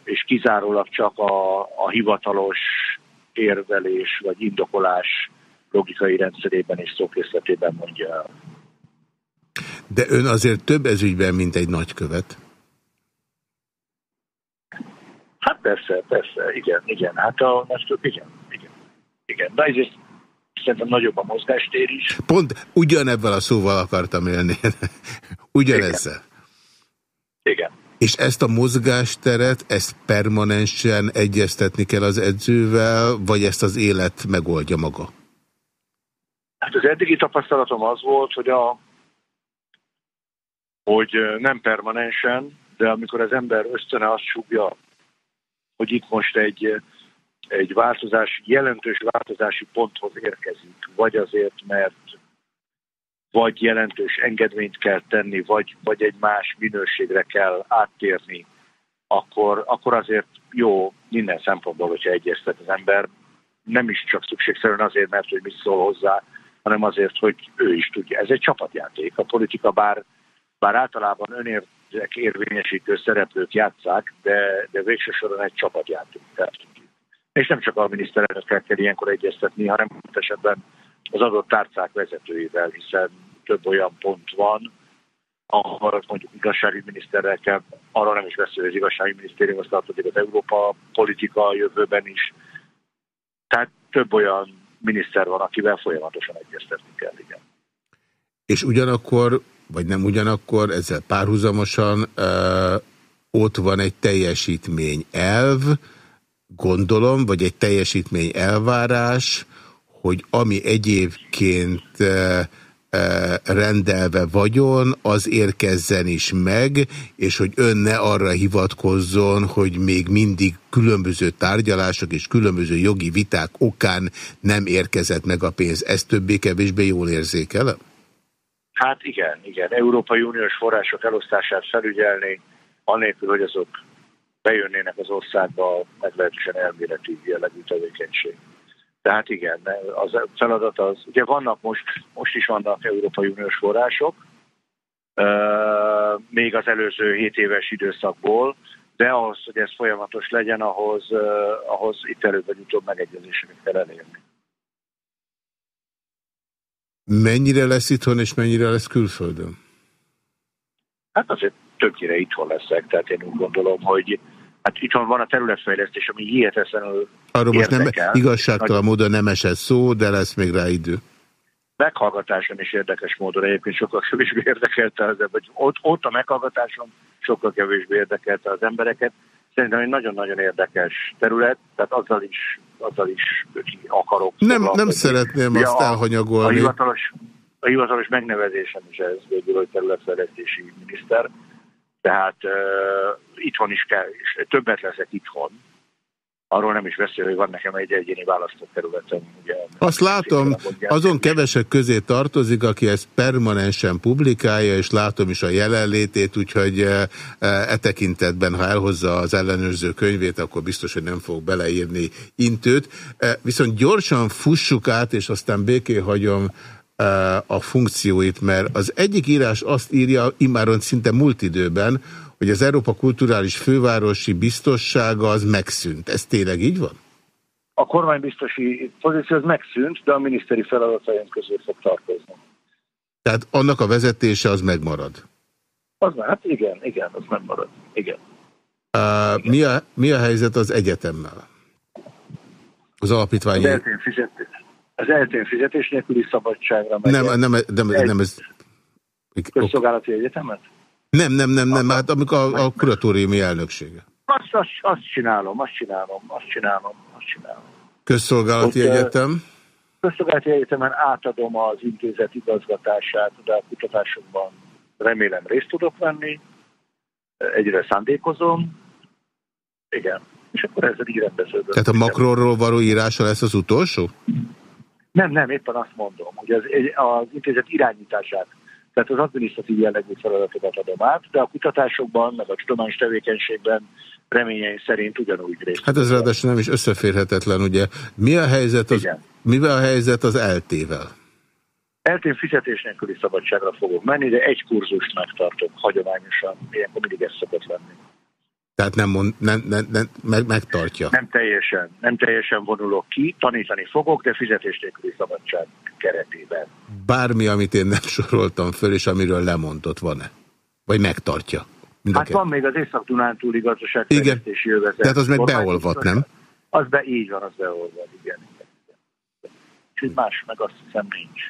és kizárólag csak a, a hivatalos érvelés vagy indokolás logikai rendszerében és szókészletében mondja. De ön azért több ezügyben, mint egy nagykövet. Hát persze, persze, igen, igen. Hát a nagykövet, igen, igen. Igen, de ezért szerintem nagyobb a mozgástér is. Pont ugyanebben a szóval akartam élni. Ugyanezzel. Igen. igen. És ezt a mozgásteret, ezt permanensen egyeztetni kell az edzővel, vagy ezt az élet megoldja maga? Hát az eddigi tapasztalatom az volt, hogy, a, hogy nem permanensen, de amikor az ember ösztöne azt súgja, hogy itt most egy, egy változás, jelentős változási ponthoz érkezik, vagy azért, mert vagy jelentős engedményt kell tenni, vagy, vagy egy más minőségre kell áttérni, akkor, akkor azért jó minden szempontból, hogyha egyeztet az ember. Nem is csak szükségszerűen azért, mert hogy mit szól hozzá, hanem azért, hogy ő is tudja. Ez egy csapatjáték. A politika bár, bár általában önérdek érvényesítő szereplők játszák, de, de végső soron egy csapatjáték. Tehát, és nem csak a miniszterelnökkel kell ilyenkor egyeztetni, hanem esetben az adott tárcák vezetőivel, hiszen több olyan pont van, ahol mondjuk igazságügyminiszterrel kell, arra nem is beszél, hogy az igazságügyminisztérium azt tartozik az Európa politika a jövőben is. Tehát több olyan miniszter van, akivel folyamatosan egyeztetni kell, igen. És ugyanakkor, vagy nem ugyanakkor, ezzel párhuzamosan ö, ott van egy teljesítmény elv, gondolom, vagy egy teljesítmény elvárás, hogy ami egyébként rendelve vagyon, az érkezzen is meg, és hogy ön ne arra hivatkozzon, hogy még mindig különböző tárgyalások és különböző jogi viták okán nem érkezett meg a pénz. Ezt többé-kevésbé jól érzékelem? Hát igen, igen. Európai Uniós források elosztását felügyelni, anélkül, hogy azok bejönnének az országba meglehetősen elméleti jellegű tevékenység. Tehát igen, az feladat az, ugye vannak most, most is vannak Európai Uniós források, még az előző 7 éves időszakból, de ahhoz, hogy ez folyamatos legyen, ahhoz, ahhoz itt előbb vagy utóbb megegyezéseket kell elérni. Mennyire lesz itthon, és mennyire lesz külföldön? Hát azért többnyire itthon leszek, tehát én úgy gondolom, hogy Hát itt van a területfejlesztés, ami hihetetlenül Arról most nem, igazságtalan módon nem esett szó, de lesz még rá idő. Meghallgatáson is érdekes módon egyébként sokkal kevésbé érdekelte az vagy ott, ott a meghallgatáson sokkal kevésbé érdekelte az embereket. Szerintem egy nagyon-nagyon érdekes terület, tehát azzal is, azzal is akarok. Nem, nem szeretném ja, azt elhanyagolni. A hivatalos, a hivatalos megnevezésem is ez végül, hogy területfejlesztési miniszter tehát uh, itthon is kell, és többet leszek itthon. Arról nem is beszél, hogy van nekem egy egyéni választókerületem. Ugye, Azt látom, azon kevesek közé tartozik, aki ezt permanensen publikálja, és látom is a jelenlétét, úgyhogy e tekintetben, ha elhozza az ellenőrző könyvét, akkor biztos, hogy nem fog beleírni intőt. Viszont gyorsan fussuk át, és aztán béké hagyom a funkcióit, mert az egyik írás azt írja, immáron szinte múlt időben, hogy az Európa Kulturális Fővárosi Biztossága az megszűnt. Ez tényleg így van? A kormánybiztosi pozíció az megszűnt, de a miniszteri feladataim közül fog tartozni. Tehát annak a vezetése az megmarad? Az már, hát igen, igen, az megmarad. Igen. Uh, mi, a, mi a helyzet az egyetemmel? Az alapítványi... Az az eltén fizetés nélküli szabadságra megy. Nem, nem, nem, nem, nem ez... Közszolgálati egyetemet? Nem, nem, nem, nem, hát amikor a, a kuratóriumi elnöksége. Azt, azt, azt csinálom, azt csinálom, azt csinálom, azt csinálom. Közszolgálati Ott, Egyetem? Közszolgálati Egyetemen átadom az intézet igazgatását, de a kutatásokban remélem részt tudok venni, egyre szándékozom, igen. És akkor ezzel így rendeződött. Tehát a makronról való írása lesz az utolsó? Nem, nem, éppen azt mondom, hogy az, az intézet irányítását, tehát az adminisztratív jellegű feladatokat adom át, de a kutatásokban, meg a tudományos tevékenységben reményeim szerint ugyanúgy részt. Hát ez ráadásul nem is összeférhetetlen, ugye. Mi a helyzet az, mivel a helyzet az eltével? Eltén fizetés nélküli szabadságra fogok menni, de egy kurzust megtartok hagyományosan, ilyenkor mindig ez szokott lenni. Tehát nem, mond, nem, nem, nem meg, megtartja. Nem teljesen, nem teljesen vonulok ki, tanítani fogok, de fizetés nélküli szabadság keretében. Bármi, amit én nem soroltam föl, és amiről lemondott, van-e? Vagy megtartja? Hát van még az Észak-Dunántúli gazdaságfejlesztési övezet. Tehát az meg beolvat, nem? Az be, így van, az beolvat, igen. Úgyhogy más meg azt hiszem nincs.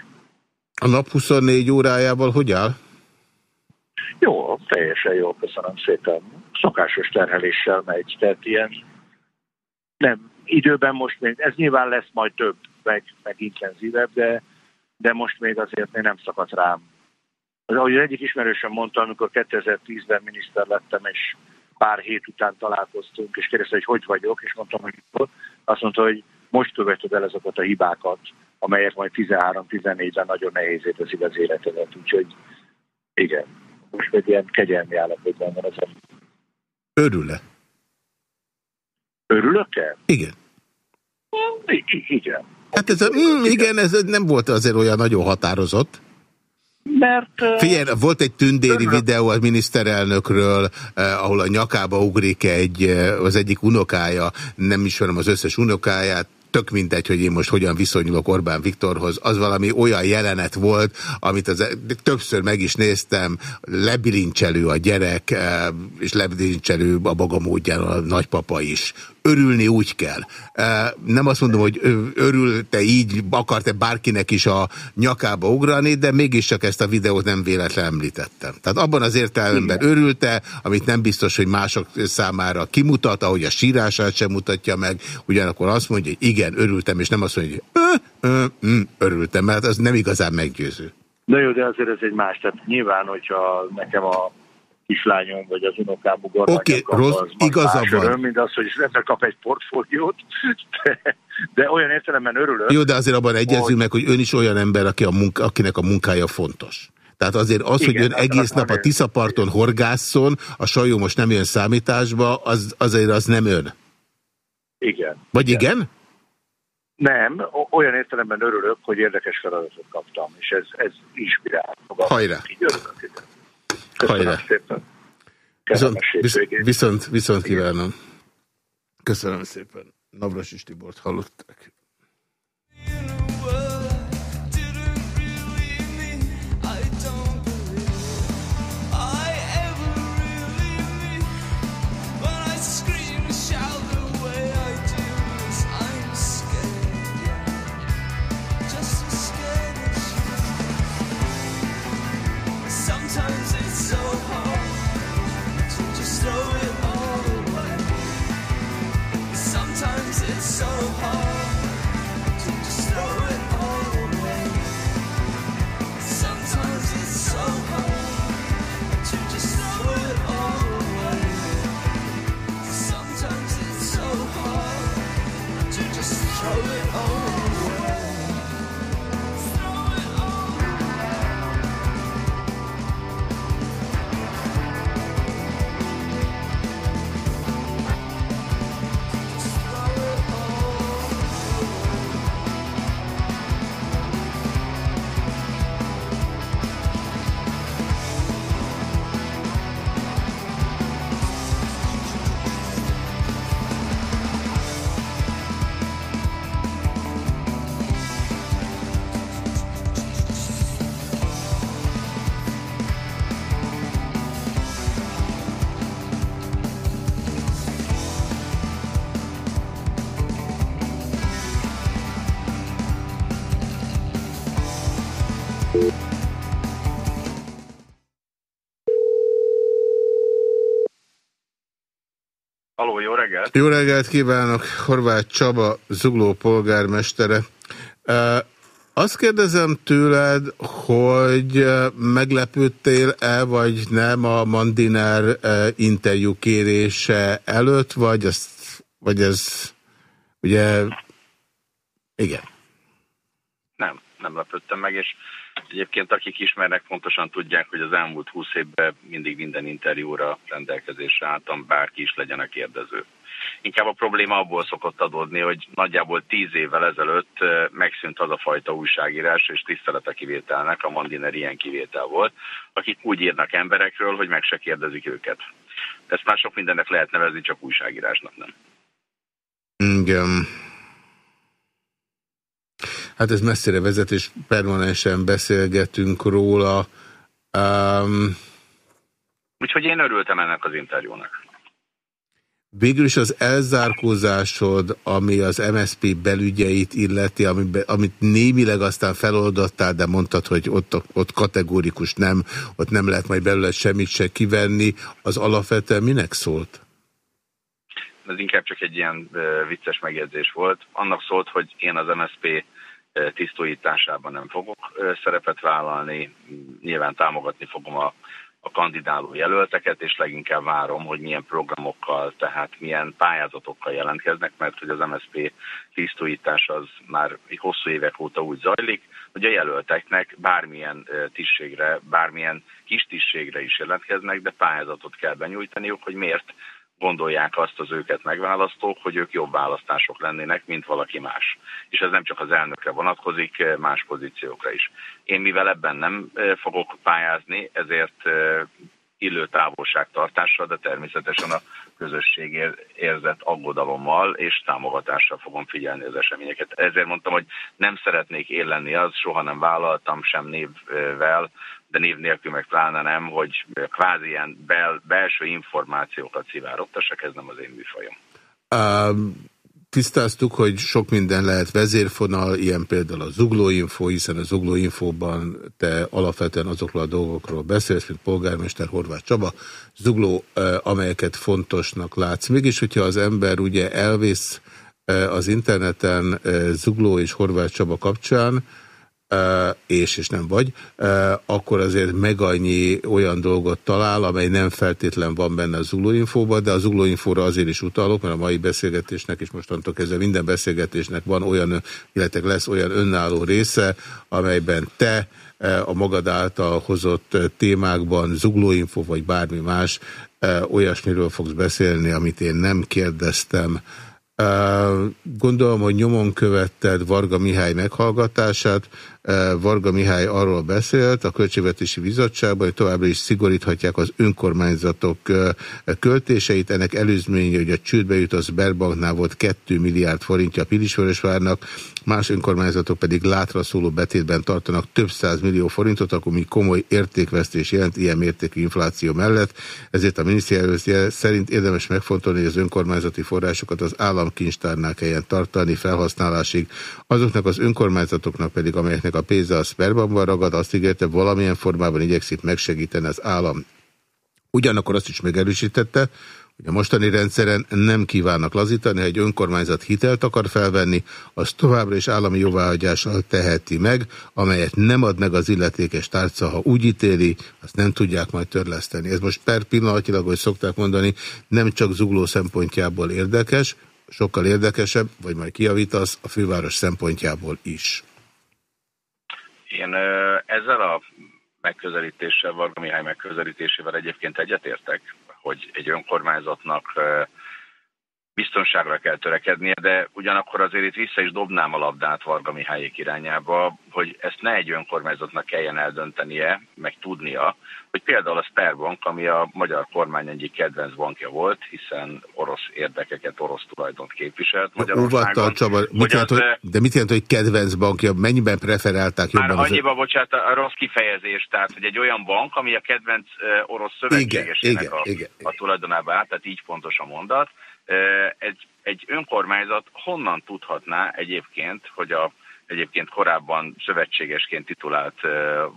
A nap 24 órájával hogy áll? Jó, teljesen jó, köszönöm szépen. Szokásos terheléssel megy, tehát ilyen nem, időben most még, ez nyilván lesz majd több, meg, meg intenzívebb, de, de most még azért még nem szakadt rám. Az, ahogy egyik ismerősen mondta, amikor 2010-ben miniszter lettem, és pár hét után találkoztunk, és kérdezte, hogy hogy vagyok, és mondtam, hogy azt mondta, hogy most követed el ezeket a hibákat, amelyek majd 13-14-ben nagyon nehézé teszik az életedet. Úgyhogy igen, most egy ilyen kegyelmi állapotban van az ember. Örül-e? Örülök-e? Igen. I igen. Hát ez a, mm, igen, ez nem volt azért olyan nagyon határozott. Mert... Figyelj, volt egy tündéri videó a miniszterelnökről, eh, ahol a nyakába ugrik egy, eh, az egyik unokája, nem ismerem az összes unokáját, tök mindegy, hogy én most hogyan viszonyulok Orbán Viktorhoz, az valami olyan jelenet volt, amit az, többször meg is néztem, lebilincselő a gyerek, eh, és lebilincselő a maga módján a nagypapa is örülni úgy kell. Nem azt mondom, hogy örülte így, akart-e bárkinek is a nyakába ugrani, de mégiscsak ezt a videót nem véletlen említettem. Tehát abban az értelemben örülte, amit nem biztos, hogy mások számára kimutat, ahogy a sírását sem mutatja meg, ugyanakkor azt mondja, hogy igen, örültem, és nem azt mondja, hogy ö, ö, ö, örültem, mert az nem igazán meggyőző. Na jó, de azért ez egy más. Tehát nyilván, hogyha nekem a kislányom, vagy az unokám ugornak. Oké, okay, rossz, igaza van. Öröm, mint az, hogy ember kap egy portfóliót, de, de olyan értelemben örülök. Jó, de azért abban egyezünk hogy... meg, hogy ön is olyan ember, aki a munka, akinek a munkája fontos. Tehát azért az, Igen, hogy ön egész nap a Tiszaparton horgászon, a sajó most nem jön számításba, az, azért az nem ön. Igen. Vagy igen? igen? Nem, olyan értelemben örülök, hogy érdekes feladatot kaptam, és ez, ez inspirál. Hajrá! Így örülök, igen. Köszönöm szépen. Viszont, viszont, viszont kívánom. Köszönöm szépen. Navras Tibort hallották. Oh. home. Reggelt! Jó reggelt kívánok! Horváth Csaba, Zugló polgármestere. Azt kérdezem tőled, hogy meglepődtél-e, vagy nem a Mandiner interjú kérése előtt, vagy, azt, vagy ez ugye... Igen. Nem, nem lepődtem meg, és egyébként akik ismernek, pontosan tudják, hogy az elmúlt húsz évben mindig minden interjúra rendelkezésre álltam, bárki is legyen a kérdező. Inkább a probléma abból szokott adódni, hogy nagyjából tíz évvel ezelőtt megszűnt az a fajta újságírás, és tisztelete kivételnek, a Mandiner ilyen kivétel volt, akik úgy írnak emberekről, hogy meg se kérdezik őket. Ezt már sok mindennek lehet nevezni, csak újságírásnak nem. Igen. Hát ez messzire vezet, és permanensen beszélgetünk róla. Um, Úgyhogy én örültem ennek az interjúnak. Végül is az elzárkózásod, ami az MSP belügyeit illeti, amit némileg aztán feloldottál, de mondtad, hogy ott, ott kategórikus nem, ott nem lehet majd belőle semmit se kivenni, az alapvetően minek szólt? Ez inkább csak egy ilyen vicces megjegyzés volt. Annak szólt, hogy én az MSP tisztújításában nem fogok szerepet vállalni, nyilván támogatni fogom a a kandidáló jelölteket, és leginkább várom, hogy milyen programokkal, tehát milyen pályázatokkal jelentkeznek, mert hogy az MSZP tisztújítás az már hosszú évek óta úgy zajlik, hogy a jelölteknek bármilyen tisztségre, bármilyen kis tisztségre is jelentkeznek, de pályázatot kell benyújtaniuk, hogy miért gondolják azt az őket megválasztók, hogy ők jobb választások lennének, mint valaki más. És ez nem csak az elnökre vonatkozik, más pozíciókra is. Én mivel ebben nem fogok pályázni, ezért illő távolságtartással, de természetesen a közösség érzett aggodalommal és támogatással fogom figyelni az eseményeket. Ezért mondtam, hogy nem szeretnék én az, soha nem vállaltam sem névvel, de név nélkül meg pláne nem, hogy kvázi ilyen bel, belső információkat szivárogtassak, ez nem az én műfajom. Um, tisztáztuk, hogy sok minden lehet vezérfonal, ilyen például a zuglóinfo, hiszen a zuglóinfóban te alapvetően azokról a dolgokról beszélsz, mint polgármester Horváth Csaba, zugló, amelyeket fontosnak látsz. Mégis, hogyha az ember ugye elvész az interneten zugló és Horváth Csaba kapcsán, és, és nem vagy, akkor azért meg annyi olyan dolgot talál, amely nem feltétlen van benne a Zuluinfóban, de a Zuluinfóra azért is utalok, mert a mai beszélgetésnek, és mostantól kezdve minden beszélgetésnek van olyan, illetve lesz olyan önálló része, amelyben te a magad által hozott témákban, Zuglóinfo vagy bármi más, olyasmiről fogsz beszélni, amit én nem kérdeztem, Gondolom, hogy nyomon követted Varga Mihály meghallgatását. Varga Mihály arról beszélt a Költségvetési Bizottságban, hogy továbbra is szigoríthatják az önkormányzatok költéseit. Ennek előzménye, hogy a csődbe jut az Berbanknál volt 2 milliárd forintja a Pilisvörösvárnak, más önkormányzatok pedig látra szóló betétben tartanak több száz millió forintot, akkor mi komoly értékvesztés jelent ilyen mértékű infláció mellett. Ezért a minisztérium szerint érdemes megfontolni, hogy az önkormányzati forrásokat az államkincstárnál kelljen tartani felhasználásig. Azoknak az önkormányzatoknak pedig, amelyeknek a pénze a sperbanban ragad, azt ígérte, valamilyen formában igyekszik megsegíteni az állam. Ugyanakkor azt is megerősítette, hogy a mostani rendszeren nem kívánnak lazítani, ha egy önkormányzat hitelt akar felvenni, az továbbra is állami jóváhagyással teheti meg, amelyet nem ad meg az illetékes tárca, ha úgy ítéli, azt nem tudják majd törleszteni. Ez most per pillanatilag, hogy szokták mondani, nem csak zugló szempontjából érdekes, sokkal érdekesebb, vagy majd kiavítasz, a főváros szempontjából is. Én ezzel a megközelítéssel, Varga Mihály megközelítésével egyébként egyetértek, hogy egy önkormányzatnak biztonságra kell törekednie, de ugyanakkor azért itt vissza is dobnám a labdát Varga Mihályék irányába, hogy ezt ne egy önkormányzatnak kelljen eldöntenie, meg tudnia, hogy például a Sperbank, ami a magyar kormány egyik kedvenc bankja volt, hiszen orosz érdekeket, orosz tulajdont képviselt Magyarországon. Csaba, mit jelent, hogy, de mit jelent, hogy kedvenc bankja? Mennyiben preferálták jobban? Már annyiba, az... bocsánat, a rossz kifejezés, tehát hogy egy olyan bank, ami a kedvenc orosz szövetségesének a, igen, a tulajdonába állt, tehát így fontos a mondat, egy, egy önkormányzat honnan tudhatná egyébként, hogy a egyébként korábban szövetségesként titulált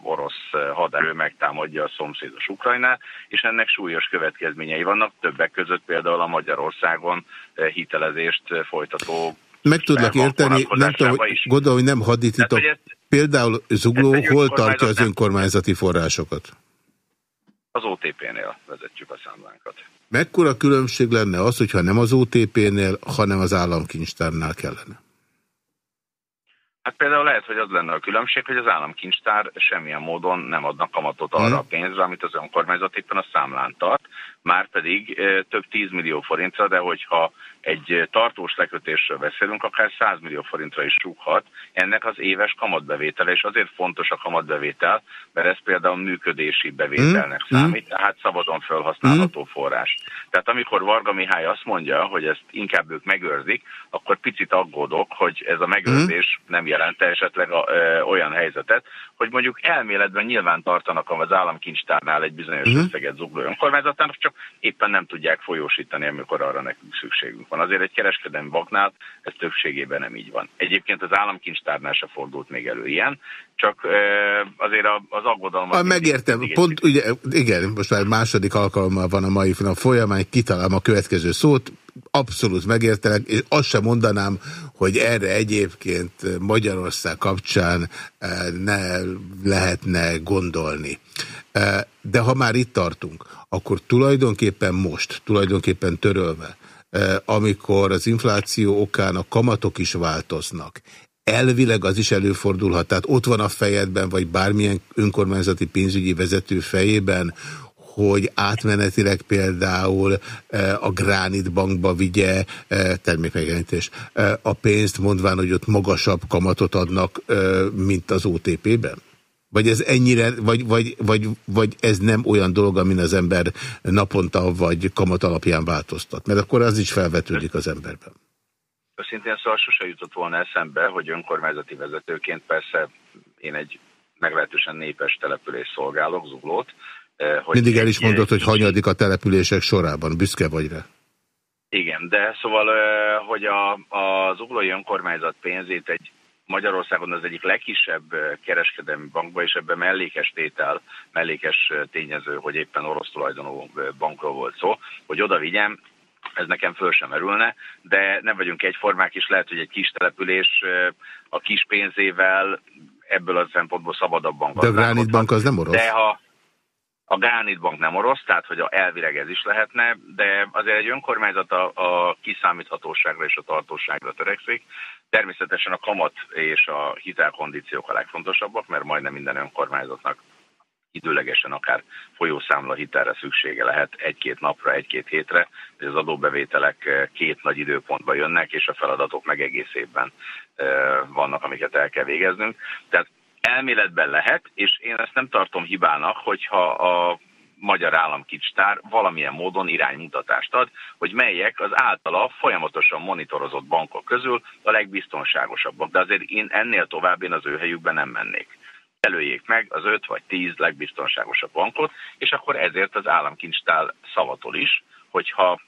orosz haderő megtámadja a szomszédos Ukrajnát, és ennek súlyos következményei vannak, többek között például a Magyarországon hitelezést folytató meg tudlak érteni, nem tudom, hogy, gondolom, hogy nem hadititok. Például Zugló hol tartja az önkormányzati forrásokat? Az OTP-nél vezetjük a számlánkat. Mekkora különbség lenne az, hogyha nem az OTP-nél, hanem az államkincstárnál kellene? Hát például lehet, hogy az lenne a különbség, hogy az államkincstár semmilyen módon nem adnak kamatot arra a hmm. pénzre, amit az önkormányzat éppen a számlán tart, már pedig több 10 millió forintra, de hogyha egy tartós lekötésről beszélünk, akár 100 millió forintra is súghat ennek az éves kamatbevétele, és azért fontos a kamatbevétel, mert ez például működési bevételnek mm. számít, tehát szabadon felhasználható mm. forrás. Tehát amikor Varga Mihály azt mondja, hogy ezt inkább ők megőrzik, akkor picit aggódok, hogy ez a megőrzés mm. nem jelent esetleg a, ö, olyan helyzetet, hogy mondjuk elméletben nyilván tartanak az államkincstárnál egy bizonyos mm. összeget zugló önkormányzatának, csak éppen nem tudják folyósítani, amikor arra nekünk szükségünk van. Azért egy kereskedelmi banknál ez többségében nem így van. Egyébként az államkincstárnál se fordult még elő ilyen, csak azért az aggodalmat... Ah, megértem, pont ugye, igen, most már második alkalommal van a mai nap folyamán, kitalálom a következő szót, abszolút megértelek, és azt sem mondanám, hogy erre egyébként Magyarország kapcsán ne lehetne gondolni. De ha már itt tartunk, akkor tulajdonképpen most, tulajdonképpen törölve, amikor az infláció okán a kamatok is változnak, elvileg az is előfordulhat, tehát ott van a fejedben, vagy bármilyen önkormányzati pénzügyi vezető fejében, hogy átmenetileg például a Gránit Bankba vigye termékmegjelenítés a pénzt, mondván, hogy ott magasabb kamatot adnak, mint az OTP-ben? Vagy ez ennyire, vagy, vagy, vagy, vagy ez nem olyan dolog, amin az ember naponta vagy kamat alapján változtat? Mert akkor az is felvetődik az emberben. Szintén szóval sose jutott volna eszembe, hogy önkormányzati vezetőként persze én egy meglehetősen népes település szolgálok, Zuglót. Eh, hogy Mindig el is mondod, hogy hanyadik a települések sorában, büszke vagy rá. Igen, de szóval, eh, hogy a, a zuglói önkormányzat pénzét egy Magyarországon az egyik legkisebb kereskedelmi bankban, és ebben mellékes tétel, mellékes tényező, hogy éppen orosz tulajdonú bankról volt szó, hogy oda vigyem, ez nekem föl sem merülne, de nem vagyunk egyformák, és lehet, hogy egy kis település a kis pénzével ebből a szempontból szabadabban De a Gránit Bank az nem orosz? De ha a Gránit Bank nem orosz, tehát hogy elvileg ez is lehetne, de azért egy önkormányzat a, a kiszámíthatóságra és a tartóságra törekszik, Természetesen a kamat és a hitelkondíciók a legfontosabbak, mert majdnem minden önkormányzatnak időlegesen akár folyószámla hitelre szüksége lehet egy-két napra, egy-két hétre, hogy az adóbevételek két nagy időpontba jönnek, és a feladatok meg egész évben vannak, amiket el kell végeznünk. Tehát elméletben lehet, és én ezt nem tartom hibának, hogyha a magyar államkincstár valamilyen módon iránymutatást ad, hogy melyek az általa folyamatosan monitorozott bankok közül a legbiztonságosabbak. De azért én ennél tovább én az ő helyükben nem mennék. Előjék meg az öt vagy tíz legbiztonságosabb bankot, és akkor ezért az államkincstár szavatol is, hogyha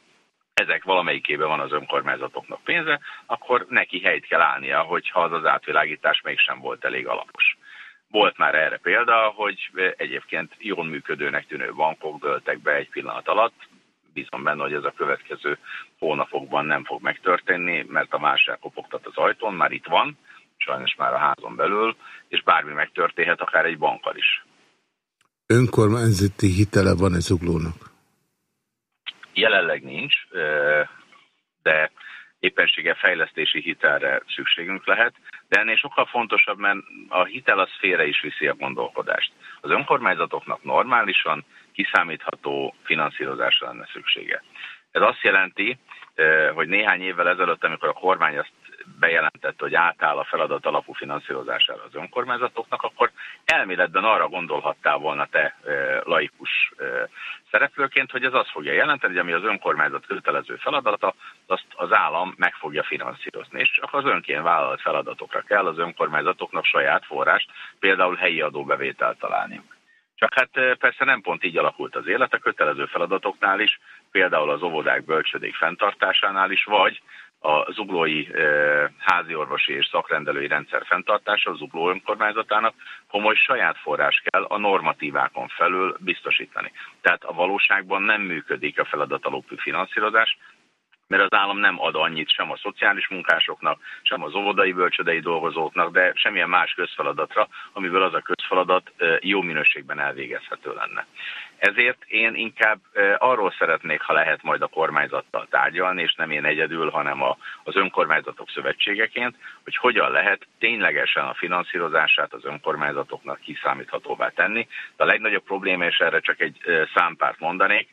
ezek valamelyikében van az önkormányzatoknak pénze, akkor neki helyt kell állnia, hogyha az az átvilágítás mégsem volt elég alapos. Volt már erre példa, hogy egyébként jól működőnek tűnő bankok döltek be egy pillanat alatt. Bízom benne, hogy ez a következő hónapokban nem fog megtörténni, mert a válság kopogtat az ajtón, már itt van, sajnos már a házon belül, és bármi megtörténhet, akár egy bankkal is. Önkormányzati hitele van ez uglónak? Jelenleg nincs, de éppensége fejlesztési hitelre szükségünk lehet, de ennél sokkal fontosabb, mert a hitel az félre is viszi a gondolkodást. Az önkormányzatoknak normálisan kiszámítható finanszírozásra lenne szüksége. Ez azt jelenti, eh, hogy néhány évvel ezelőtt, amikor a kormány azt bejelentette, hogy átáll a feladat alapú finanszírozására az önkormányzatoknak, akkor elméletben arra gondolhattál volna te laikus szereplőként, hogy ez azt fogja jelenteni, hogy ami az önkormányzat kötelező feladata, azt az állam meg fogja finanszírozni. És csak az önként vállalt feladatokra kell az önkormányzatoknak saját forrást, például helyi adóbevételt találniuk. Csak hát persze nem pont így alakult az élet, a kötelező feladatoknál is, például az óvodák bölcsödék fenntartásánál is, vagy a zuglói háziorvosi és szakrendelői rendszer fenntartása a zugló önkormányzatának komoly saját forrás kell a normatívákon felül biztosítani. Tehát a valóságban nem működik a feladatalapú finanszírozás, mert az állam nem ad annyit sem a szociális munkásoknak, sem az óvodai bölcsödei dolgozóknak, de semmilyen más közfeladatra, amiből az a közfeladat jó minőségben elvégezhető lenne. Ezért én inkább arról szeretnék, ha lehet majd a kormányzattal tárgyalni, és nem én egyedül, hanem a, az önkormányzatok szövetségeként, hogy hogyan lehet ténylegesen a finanszírozását az önkormányzatoknak kiszámíthatóvá tenni. De a legnagyobb probléma, és erre csak egy számpárt mondanék,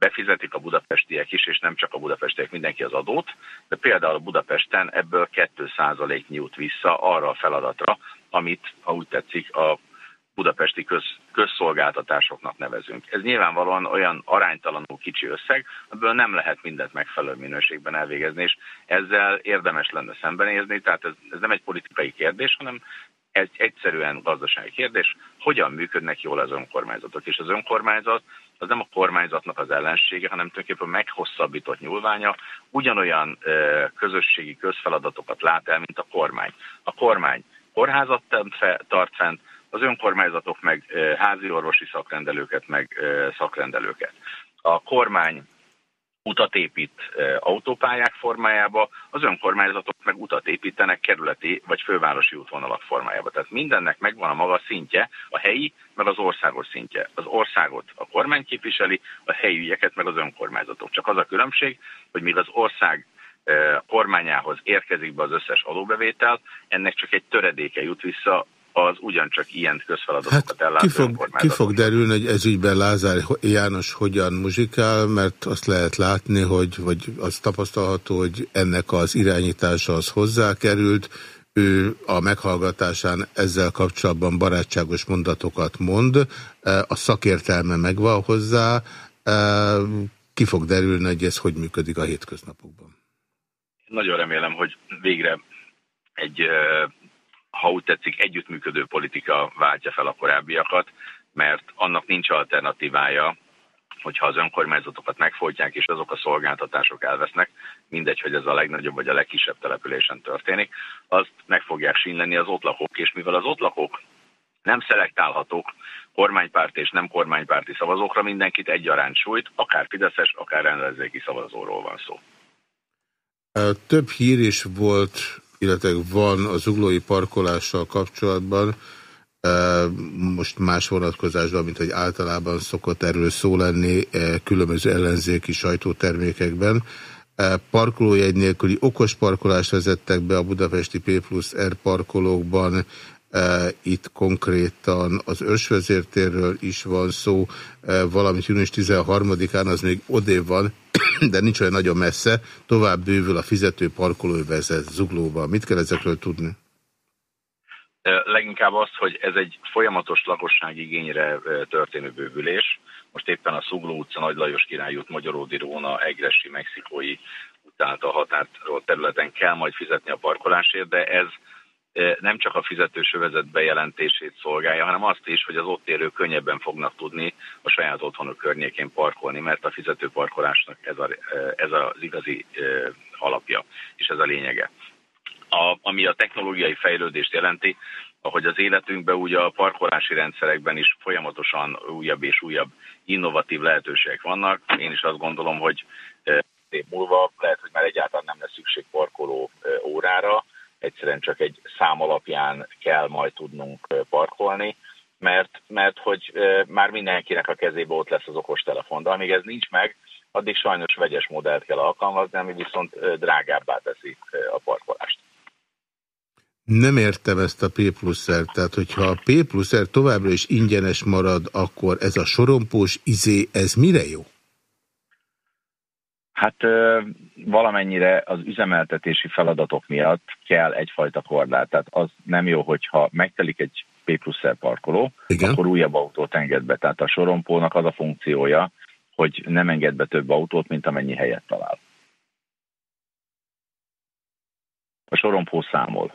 befizetik a budapestiek is, és nem csak a budapestiek, mindenki az adót, de például a Budapesten ebből 2% jut vissza arra a feladatra, amit, ha úgy tetszik, a budapesti köz, közszolgáltatásoknak nevezünk. Ez nyilvánvalóan olyan aránytalanul kicsi összeg, ebből nem lehet mindent megfelelő minőségben elvégezni, és ezzel érdemes lenne szembenézni, tehát ez, ez nem egy politikai kérdés, hanem egy egyszerűen gazdasági kérdés, hogyan működnek jól az önkormányzatok. És az önkormányzat az nem a kormányzatnak az ellensége, hanem tulajdonképpen meghosszabbított nyúlványa, ugyanolyan ö, közösségi közfeladatokat lát el, mint a kormány. A kormány kórházat tart fent, az önkormányzatok meg házi orvosi szakrendelőket, meg szakrendelőket. A kormány utat épít autópályák formájába, az önkormányzatok meg utat építenek kerületi vagy fővárosi útvonalak formájába. Tehát mindennek megvan a maga szintje, a helyi, meg az országos szintje. Az országot a kormány képviseli, a helyi ügyeket meg az önkormányzatok. Csak az a különbség, hogy míg az ország kormányához érkezik be az összes adóbevétel, ennek csak egy töredéke jut vissza az ugyancsak ilyen közfeladatokat hát ellátó ki fog, ki fog derülni, hogy ez ügyben Lázár János hogyan muzsikál, mert azt lehet látni, hogy, vagy az tapasztalható, hogy ennek az irányítása az hozzákerült, ő a meghallgatásán ezzel kapcsolatban barátságos mondatokat mond, e, a szakértelme megvan hozzá, e, ki fog derülni, hogy ez hogy működik a hétköznapokban. Nagyon remélem, hogy végre egy ha úgy tetszik, együttműködő politika váltja fel a korábbiakat, mert annak nincs alternatívája, hogyha az önkormányzatokat megfolytják, és azok a szolgáltatások elvesznek, mindegy, hogy ez a legnagyobb vagy a legkisebb településen történik, azt meg fogják sínleni az ott lakók, és mivel az ott lakók nem szelektálhatók kormánypárti és nem kormánypárti szavazókra, mindenkit egyaránt sújt, akár Fideszes, akár ellenzéki szavazóról van szó. Több hír is volt illetve van az uglói parkolással kapcsolatban, e, most más vonatkozásban, mint hogy általában szokott erről szó lenni e, különböző ellenzéki sajtótermékekben. E, parkolójegy nélküli okos parkolást vezettek be a budapesti P plusz R parkolókban, itt konkrétan az ősvezértérről is van szó, valamint június 13-án, az még odév van, de nincs olyan nagyon messze, tovább bővül a fizető parkolóvezet zuglóba. Mit kell ezekről tudni? Leginkább azt, hogy ez egy folyamatos lakosságigényre történő bővülés. Most éppen a Szugló utca, Nagy Lajos Király út, Magyaródi Róna, Egresi, Mexikói után a határól területen kell majd fizetni a parkolásért, de ez nem csak a fizetős övezet bejelentését szolgálja, hanem azt is, hogy az ott élők könnyebben fognak tudni a saját otthonuk környékén parkolni, mert a fizető parkolásnak ez, a, ez az igazi alapja, és ez a lényege. A, ami a technológiai fejlődést jelenti, ahogy az életünkben ugye a parkolási rendszerekben is folyamatosan újabb és újabb innovatív lehetőségek vannak. Én is azt gondolom, hogy év múlva lehet, hogy már egyáltalán nem lesz szükség parkoló órára, egyszerűen csak egy szám alapján kell majd tudnunk parkolni, mert, mert hogy már mindenkinek a kezébe ott lesz az okostelefon, de amíg ez nincs meg, addig sajnos vegyes modellt kell alkalmazni, ami viszont drágábbá teszi a parkolást. Nem értem ezt a P plusz tehát hogyha a P plusz továbbra is ingyenes marad, akkor ez a sorompós izé, ez mire jó? Hát valamennyire az üzemeltetési feladatok miatt kell egyfajta korlát. Tehát az nem jó, hogyha megtelik egy P plusz parkoló, Igen. akkor újabb autót enged be. Tehát a sorompónak az a funkciója, hogy nem enged be több autót, mint amennyi helyet talál. A sorompó számol.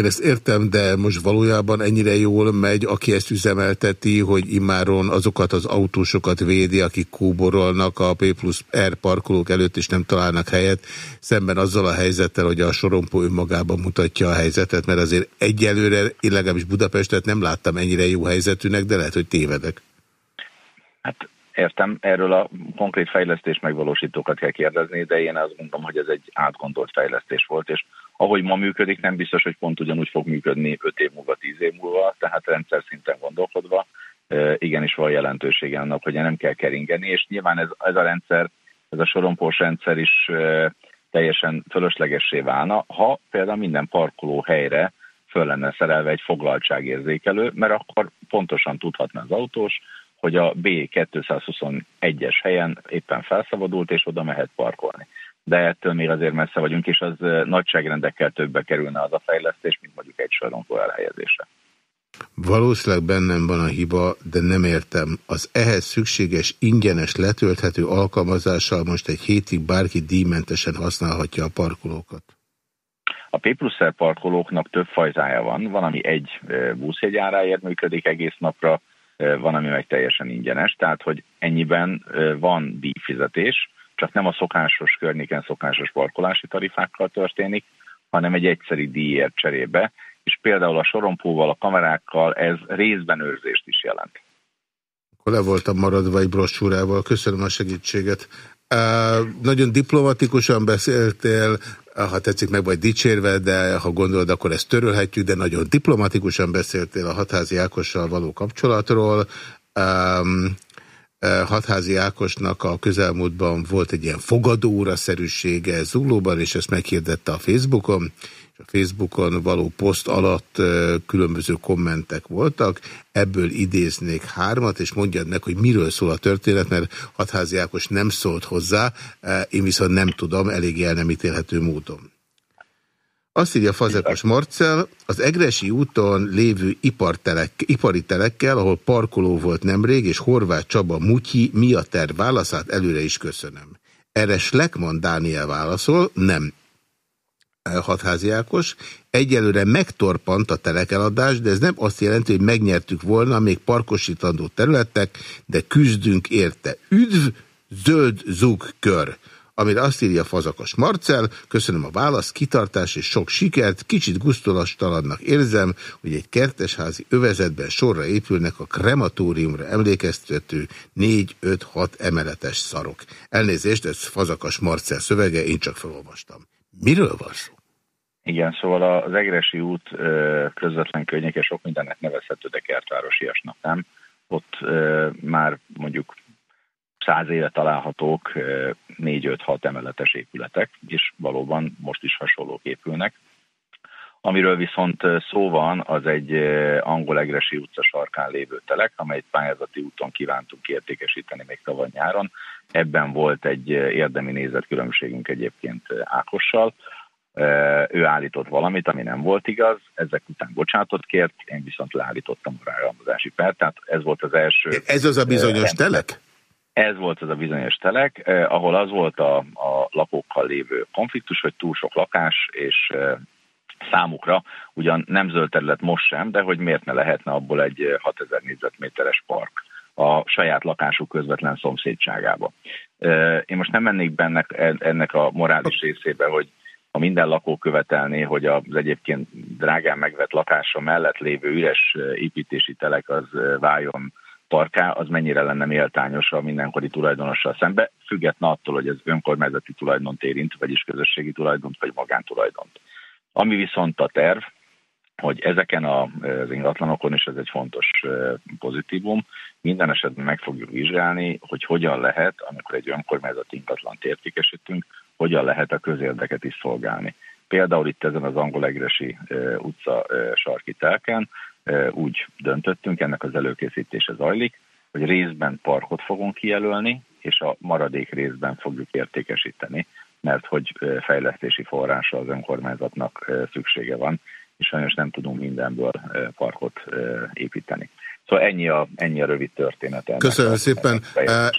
Én ezt értem, de most valójában ennyire jól megy, aki ezt üzemelteti, hogy immáron azokat az autósokat védi, akik kóborolnak a P plusz R parkolók előtt, és nem találnak helyet, szemben azzal a helyzettel, hogy a sorompó önmagában mutatja a helyzetet, mert azért egyelőre, én legalábbis Budapestet nem láttam ennyire jó helyzetűnek, de lehet, hogy tévedek. Hát értem, erről a konkrét fejlesztés megvalósítókat kell kérdezni, de én azt gondolom, hogy ez egy átgondolt fejlesztés volt, és ahogy ma működik, nem biztos, hogy pont ugyanúgy fog működni 5 év múlva, 10 év múlva, tehát rendszer szinten gondolkodva, igenis van jelentősége annak, hogy nem kell keringeni, és nyilván ez, ez a rendszer, ez a sorompós rendszer is teljesen fölöslegessé válna, ha például minden parkoló helyre föl lenne szerelve egy foglaltságérzékelő, mert akkor pontosan tudhatna az autós, hogy a B221-es helyen éppen felszabadult, és oda mehet parkolni. De ettől még azért messze vagyunk, és az nagyságrendekkel többbe kerülne az a fejlesztés, mint mondjuk egy sorontó elhelyezése. Valószínűleg bennem van a hiba, de nem értem. Az ehhez szükséges ingyenes letölthető alkalmazással most egy hétig bárki díjmentesen használhatja a parkolókat. A P plusz parkolóknak több fajtája van. Van, ami egy buszjegyáráért működik egész napra, van, ami meg teljesen ingyenes. Tehát, hogy ennyiben van díjfizetés, csak nem a szokásos környéken szokásos parkolási tarifákkal történik, hanem egy egyszeri díjért cserébe, és például a sorompóval, a kamerákkal ez részben őrzést is jelent. Akkor le voltam maradva egy brossúrával. Köszönöm a segítséget. Uh, nagyon diplomatikusan beszéltél, ha tetszik meg vagy dicsérve, de ha gondolod, akkor ezt törölhetjük, de nagyon diplomatikusan beszéltél a hatházi Ákossal való kapcsolatról. Um, Hatházi Ákosnak a közelmúltban volt egy ilyen fogadóra-szerűsége Zuglóban, és ezt meghirdette a Facebookon a Facebookon való poszt alatt különböző kommentek voltak, ebből idéznék hármat, és mondjad meg, hogy miről szól a történet, mert Hatházi Ákos nem szólt hozzá, én viszont nem tudom, elég el nem ítélhető módon. Azt írja Fazekos Marcel, az Egresi úton lévő ipartelek, ipari telekkel, ahol parkoló volt nemrég, és Horváth Csaba Mutyi, mi a terv válaszát előre is köszönöm. Erre Schleckman Dániel válaszol, nem hatházi Ákos. Egyelőre megtorpant a telekeladás, de ez nem azt jelenti, hogy megnyertük volna még parkosítandó területek, de küzdünk érte. Üdv, zöld zug kör amire azt írja Fazakas Marcel, köszönöm a választ, kitartás és sok sikert, kicsit gusztolastalannak érzem, hogy egy kertesházi övezetben sorra épülnek a krematóriumra emlékeztető 4-5-6 emeletes szarok. Elnézést, ez Fazakas Marcel szövege, én csak felolvastam. Miről van szó? Igen, szóval az Egresi út közvetlen környéke sok mindennek nevezhető, de kertvárosiasnak nem. Ott már mondjuk száz éve találhatók 4-5-6 emeletes épületek, és valóban most is hasonlók épülnek. Amiről viszont szó van, az egy angol Egresi utca sarkán lévő telek, amely pályázati úton kívántunk értékesíteni még tavaly nyáron. Ebben volt egy érdemi nézetkülönbségünk egyébként Ákossal, ő állított valamit, ami nem volt igaz, ezek után bocsánatot kért, én viszont leállítottam a rágalmazási pert, tehát ez volt az első... Ez az a bizonyos telek? Ez volt az a bizonyos telek, eh, ahol az volt a, a lakókkal lévő konfliktus, hogy túl sok lakás, és eh, számukra ugyan nem zöld terület most sem, de hogy miért ne lehetne abból egy 6000 négyzetméteres park a saját lakásuk közvetlen szomszédságába. Én most nem mennék benne ennek a morális részébe, hogy ha minden lakó követelné, hogy az egyébként drágán megvett lakása mellett lévő üres építési telek az váljon parká, az mennyire lenne méltányos a mindenkori tulajdonossal szembe, független attól, hogy ez önkormányzati tulajdont érint, vagyis közösségi tulajdont, vagy magántulajdont. Ami viszont a terv, hogy ezeken az ingatlanokon, és ez egy fontos pozitívum, minden esetben meg fogjuk vizsgálni, hogy hogyan lehet, amikor egy önkormányzati ingatlant értékesítünk, hogyan lehet a közérdeket is szolgálni. Például itt ezen az Angol Egresi utca sarki telken úgy döntöttünk, ennek az előkészítése zajlik, hogy részben parkot fogunk kijelölni, és a maradék részben fogjuk értékesíteni, mert hogy fejlesztési forrása az önkormányzatnak szüksége van, és sajnos nem tudunk mindenből parkot építeni. Szóval ennyi a, ennyi a rövid történet. Köszönöm szépen.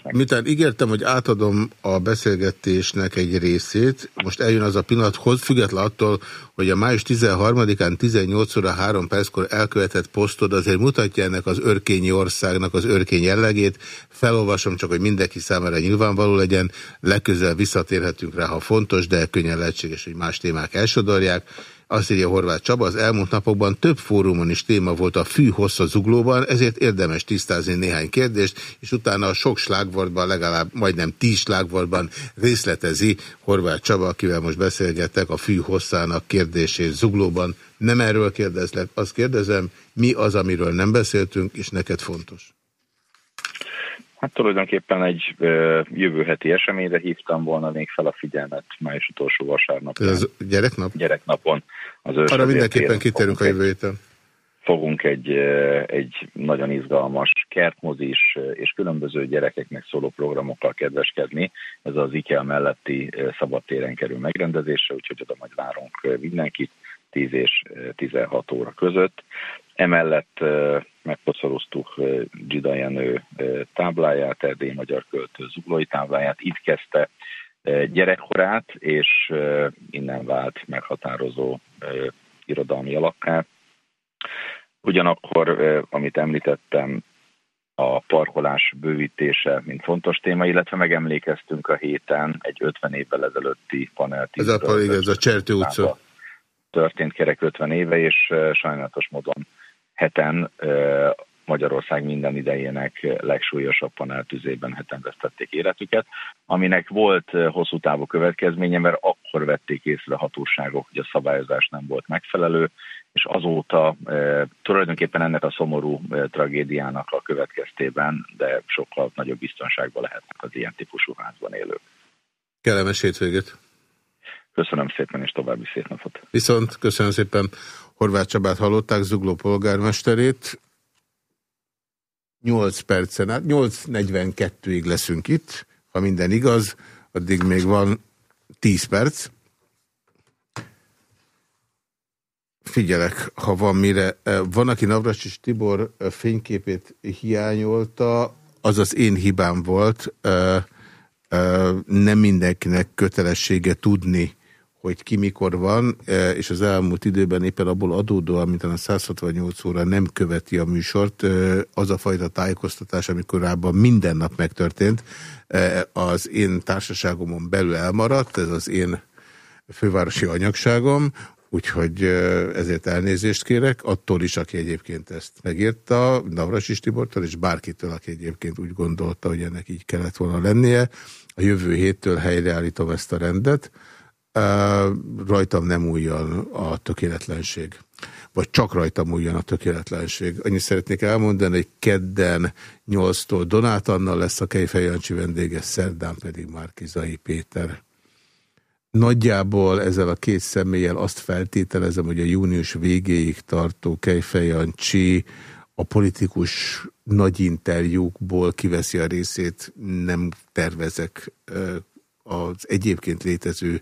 Miután ígértem, hogy átadom a beszélgetésnek egy részét, most eljön az a pillanat, hogy független attól, hogy a május 13-án 18 óra 3 perckor elkövetett posztod azért mutatja ennek az örkényi országnak az örkény jellegét. Felolvasom csak, hogy mindenki számára nyilvánvaló legyen. Legközel visszatérhetünk rá, ha fontos, de könnyen lehetséges, hogy más témák elsodorják. Azt írja Horváth Csaba, az elmúlt napokban több fórumon is téma volt a fű hossza zuglóban, ezért érdemes tisztázni néhány kérdést, és utána a sok slágvortban, legalább majdnem tíz slágvortban részletezi Horváth Csaba, akivel most beszélgetek, a fű hosszának kérdését zuglóban. Nem erről kérdezlek, azt kérdezem, mi az, amiről nem beszéltünk, és neked fontos? Hát tulajdonképpen egy ö, jövő heti eseményre hívtam volna még fel a figyelmet május utolsó vasárnap. Ez gyereknap? Gyereknapon. Az Arra mindenképpen kitérünk a jövő héten. fogunk egy, egy nagyon izgalmas kertmozis és különböző gyerekeknek szóló programokkal kedveskedni. Ez az IKEA melletti szabadtéren kerül megrendezésre, úgyhogy oda majd várunk mindenkit 10 és 16 óra között. Emellett megposzoroztuk Gida Jenő tábláját, Erdély Magyar Költő zuglói tábláját. Itt kezdte gyerekkorát, és innen vált meghatározó irodalmi alakká. Ugyanakkor, amit említettem, a parkolás bővítése, mint fontos téma, illetve megemlékeztünk a héten egy 50 évvel ezelőtti panel. Ez a, ez a Csertő utca. Történt kerek 50 éve, és sajnálatos módon heten Magyarország minden idejének legsúlyosabb paneltüzében heten vesztették életüket, aminek volt hosszú távú következménye, mert akkor vették észre a hatóságok, hogy a szabályozás nem volt megfelelő, és azóta tulajdonképpen ennek a szomorú tragédiának a következtében, de sokkal nagyobb biztonságban lehetnek az ilyen típusú házban élők. Kellemes hétvégét! Köszönöm szépen, és további szép napot! Viszont köszönöm szépen Horváth Csabát hallották, Zugló polgármesterét. 8 percen át, 8.42-ig leszünk itt, ha minden igaz, addig még van 10 perc. Figyelek, ha van mire. Van, aki Navracsis Tibor fényképét hiányolta, az az én hibám volt. Nem mindenkinek kötelessége tudni, hogy ki mikor van, és az elmúlt időben éppen abból adódóan, mint a 168 óra nem követi a műsort, az a fajta tájékoztatás, ami korábban minden nap megtörtént, az én társaságomon belül elmaradt, ez az én fővárosi anyagságom, Úgyhogy ezért elnézést kérek, attól is, aki egyébként ezt megírta, Navrasis Tibortól, és bárkitől, aki egyébként úgy gondolta, hogy ennek így kellett volna lennie. A jövő héttől helyreállítom ezt a rendet. Rajtam nem újjan a tökéletlenség. Vagy csak rajtam újjan a tökéletlenség. Annyit szeretnék elmondani, hogy kedden 8-tól Donát Anna lesz a Kejfej vendége, szerdán pedig Márkizai Péter. Nagyjából ezzel a két személlyel azt feltételezem, hogy a június végéig tartó Kejfejancsi a politikus nagy interjúkból kiveszi a részét, nem tervezek az egyébként létező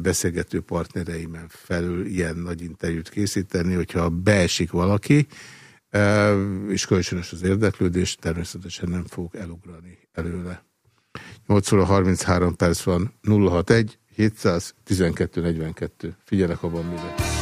beszélgető partnereimen felül ilyen nagy interjút készíteni, hogyha beesik valaki, és kölcsönös az érdeklődés, természetesen nem fog elugrani előle. 8 óra 33 perc van, 061 712 42. Figyelek, van mire.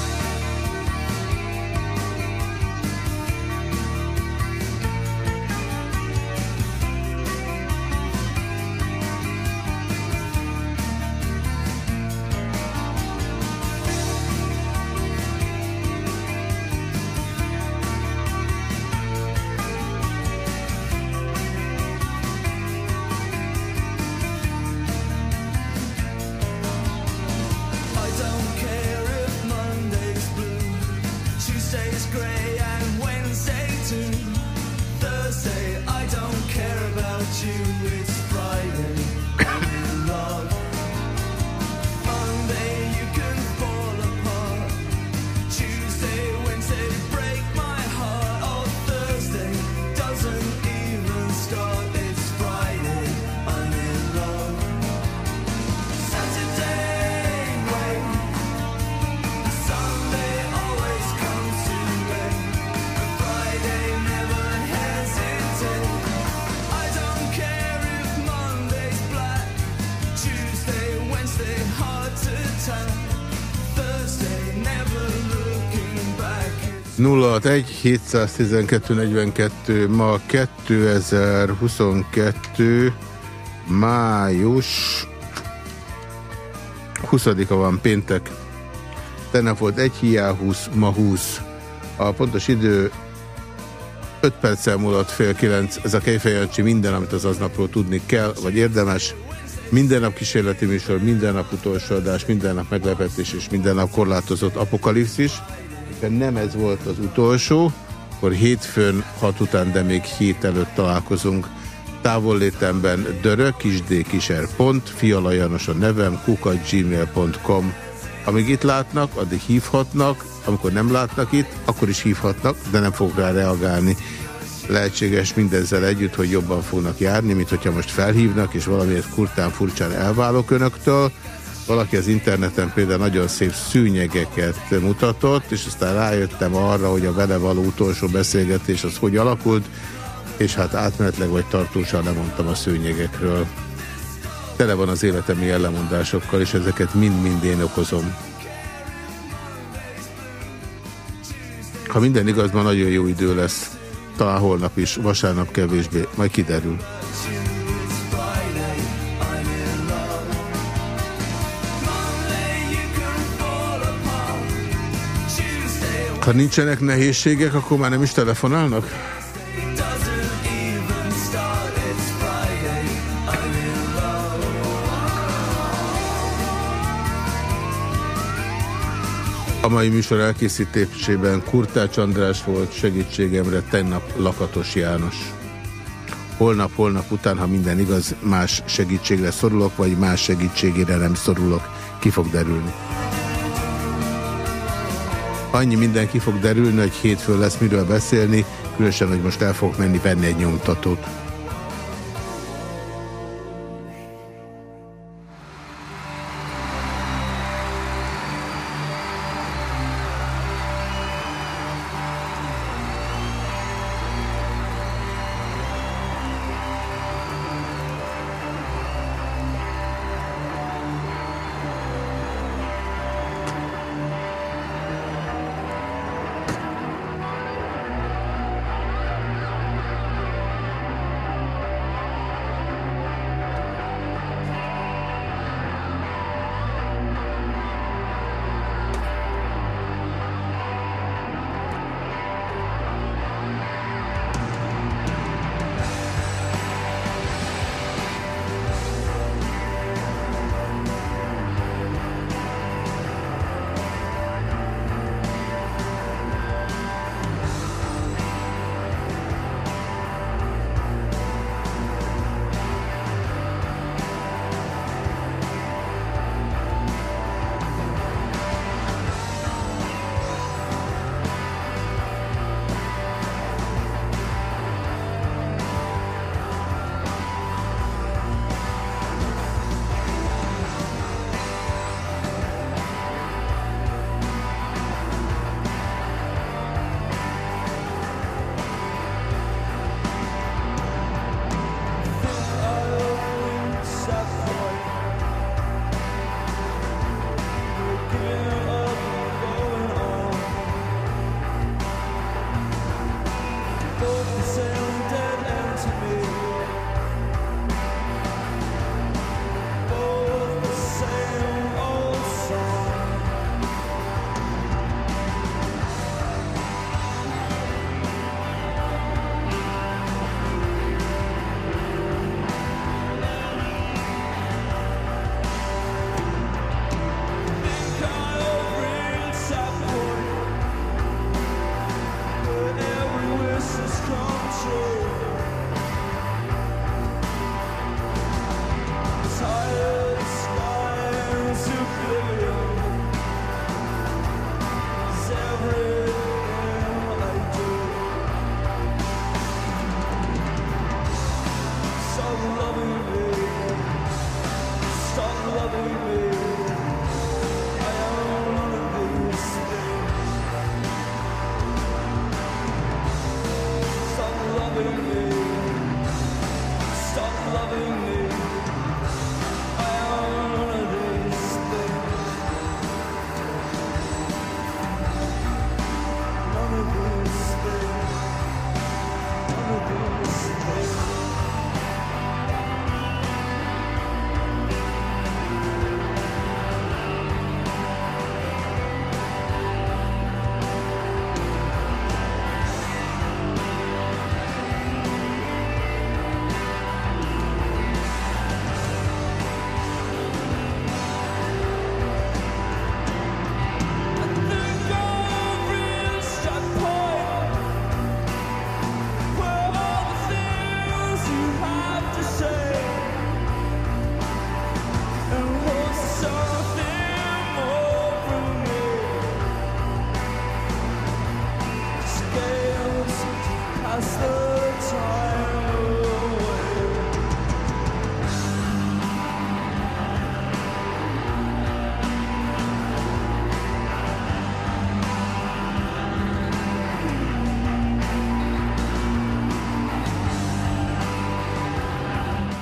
061 712 42 ma 2022 május 20-a van péntek. Tegnap volt egy hiá 20, ma 20. A pontos idő 5 perccel múlott fél 9. Ez a Kejfejancsi minden, amit az aznapról tudni kell, vagy érdemes. Minden nap kísérleti műsor, minden nap utolsó adás, minden nap meglepetés és minden nap korlátozott apokalipszis ha nem ez volt az utolsó, akkor hétfőn hat után, de még hét előtt találkozunk. Távollétemben dörö, kisdkiser fiala János a nevem, kukat gmail.com. Amíg itt látnak, addig hívhatnak, amikor nem látnak itt, akkor is hívhatnak, de nem fog rá reagálni. Lehetséges mindezzel együtt, hogy jobban fognak járni, mint hogyha most felhívnak, és valamiért kurtán furcsán elválok önöktől. Valaki az interneten például nagyon szép szűnyegeket mutatott, és aztán rájöttem arra, hogy a vele való utolsó beszélgetés az hogy alakult, és hát átmenetleg vagy tartósan lemondtam a szőnyegekről. Tele van az életemi jellemondásokkal, és ezeket mind-mind én okozom. Ha minden igaz, ma nagyon jó idő lesz. Talán holnap is, vasárnap kevésbé. Majd kiderül. Ha nincsenek nehézségek, akkor már nem is telefonálnak? A mai műsor elkészítésében Kurtács András volt segítségemre, tegnap Lakatos János. Holnap, holnap után, ha minden igaz, más segítségre szorulok, vagy más segítségére nem szorulok. Ki fog derülni. Annyi minden ki fog derülni, hogy hétfő lesz miről beszélni, különösen, hogy most el fogok menni venni egy nyomtatót.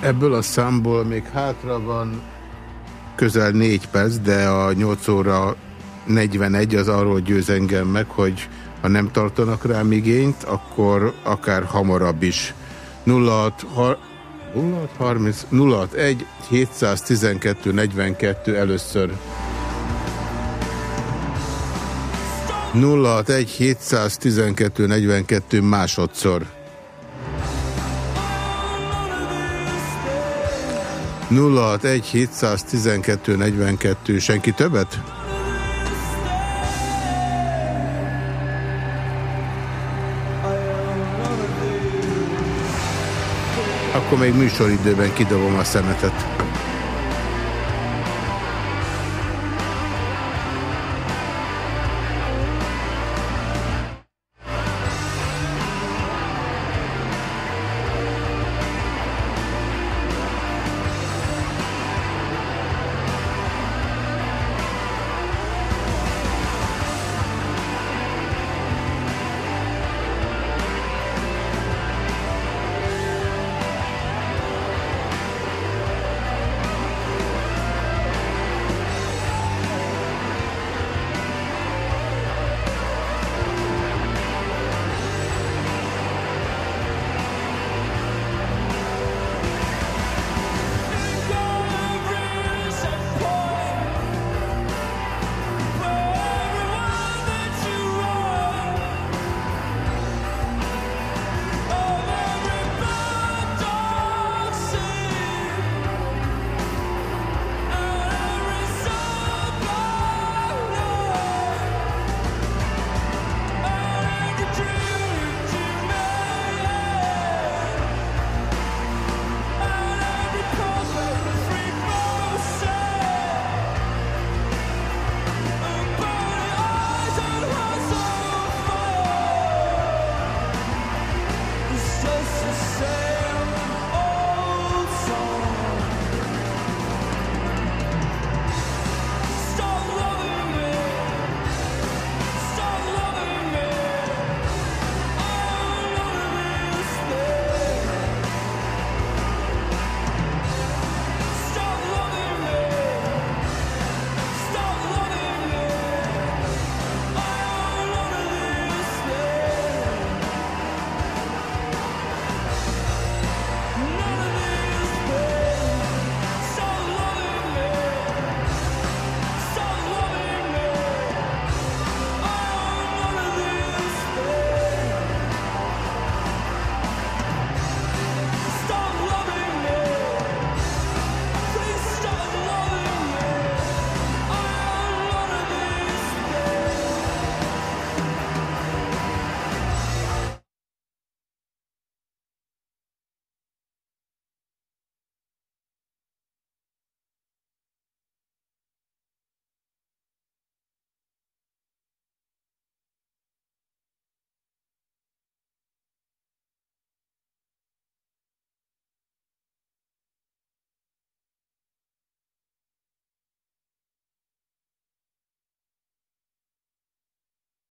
Ebből a számból még hátra van közel 4 perc, de a 8 óra 41 az arról győz engem meg, hogy ha nem tartanak rám igényt, akkor akár hamarabb is. 06, 0630, 061 712 42 először. 061 712 42 másodszor. 061 712 42 senki többet? Akkor még műsoridőben kidobom a szemetet.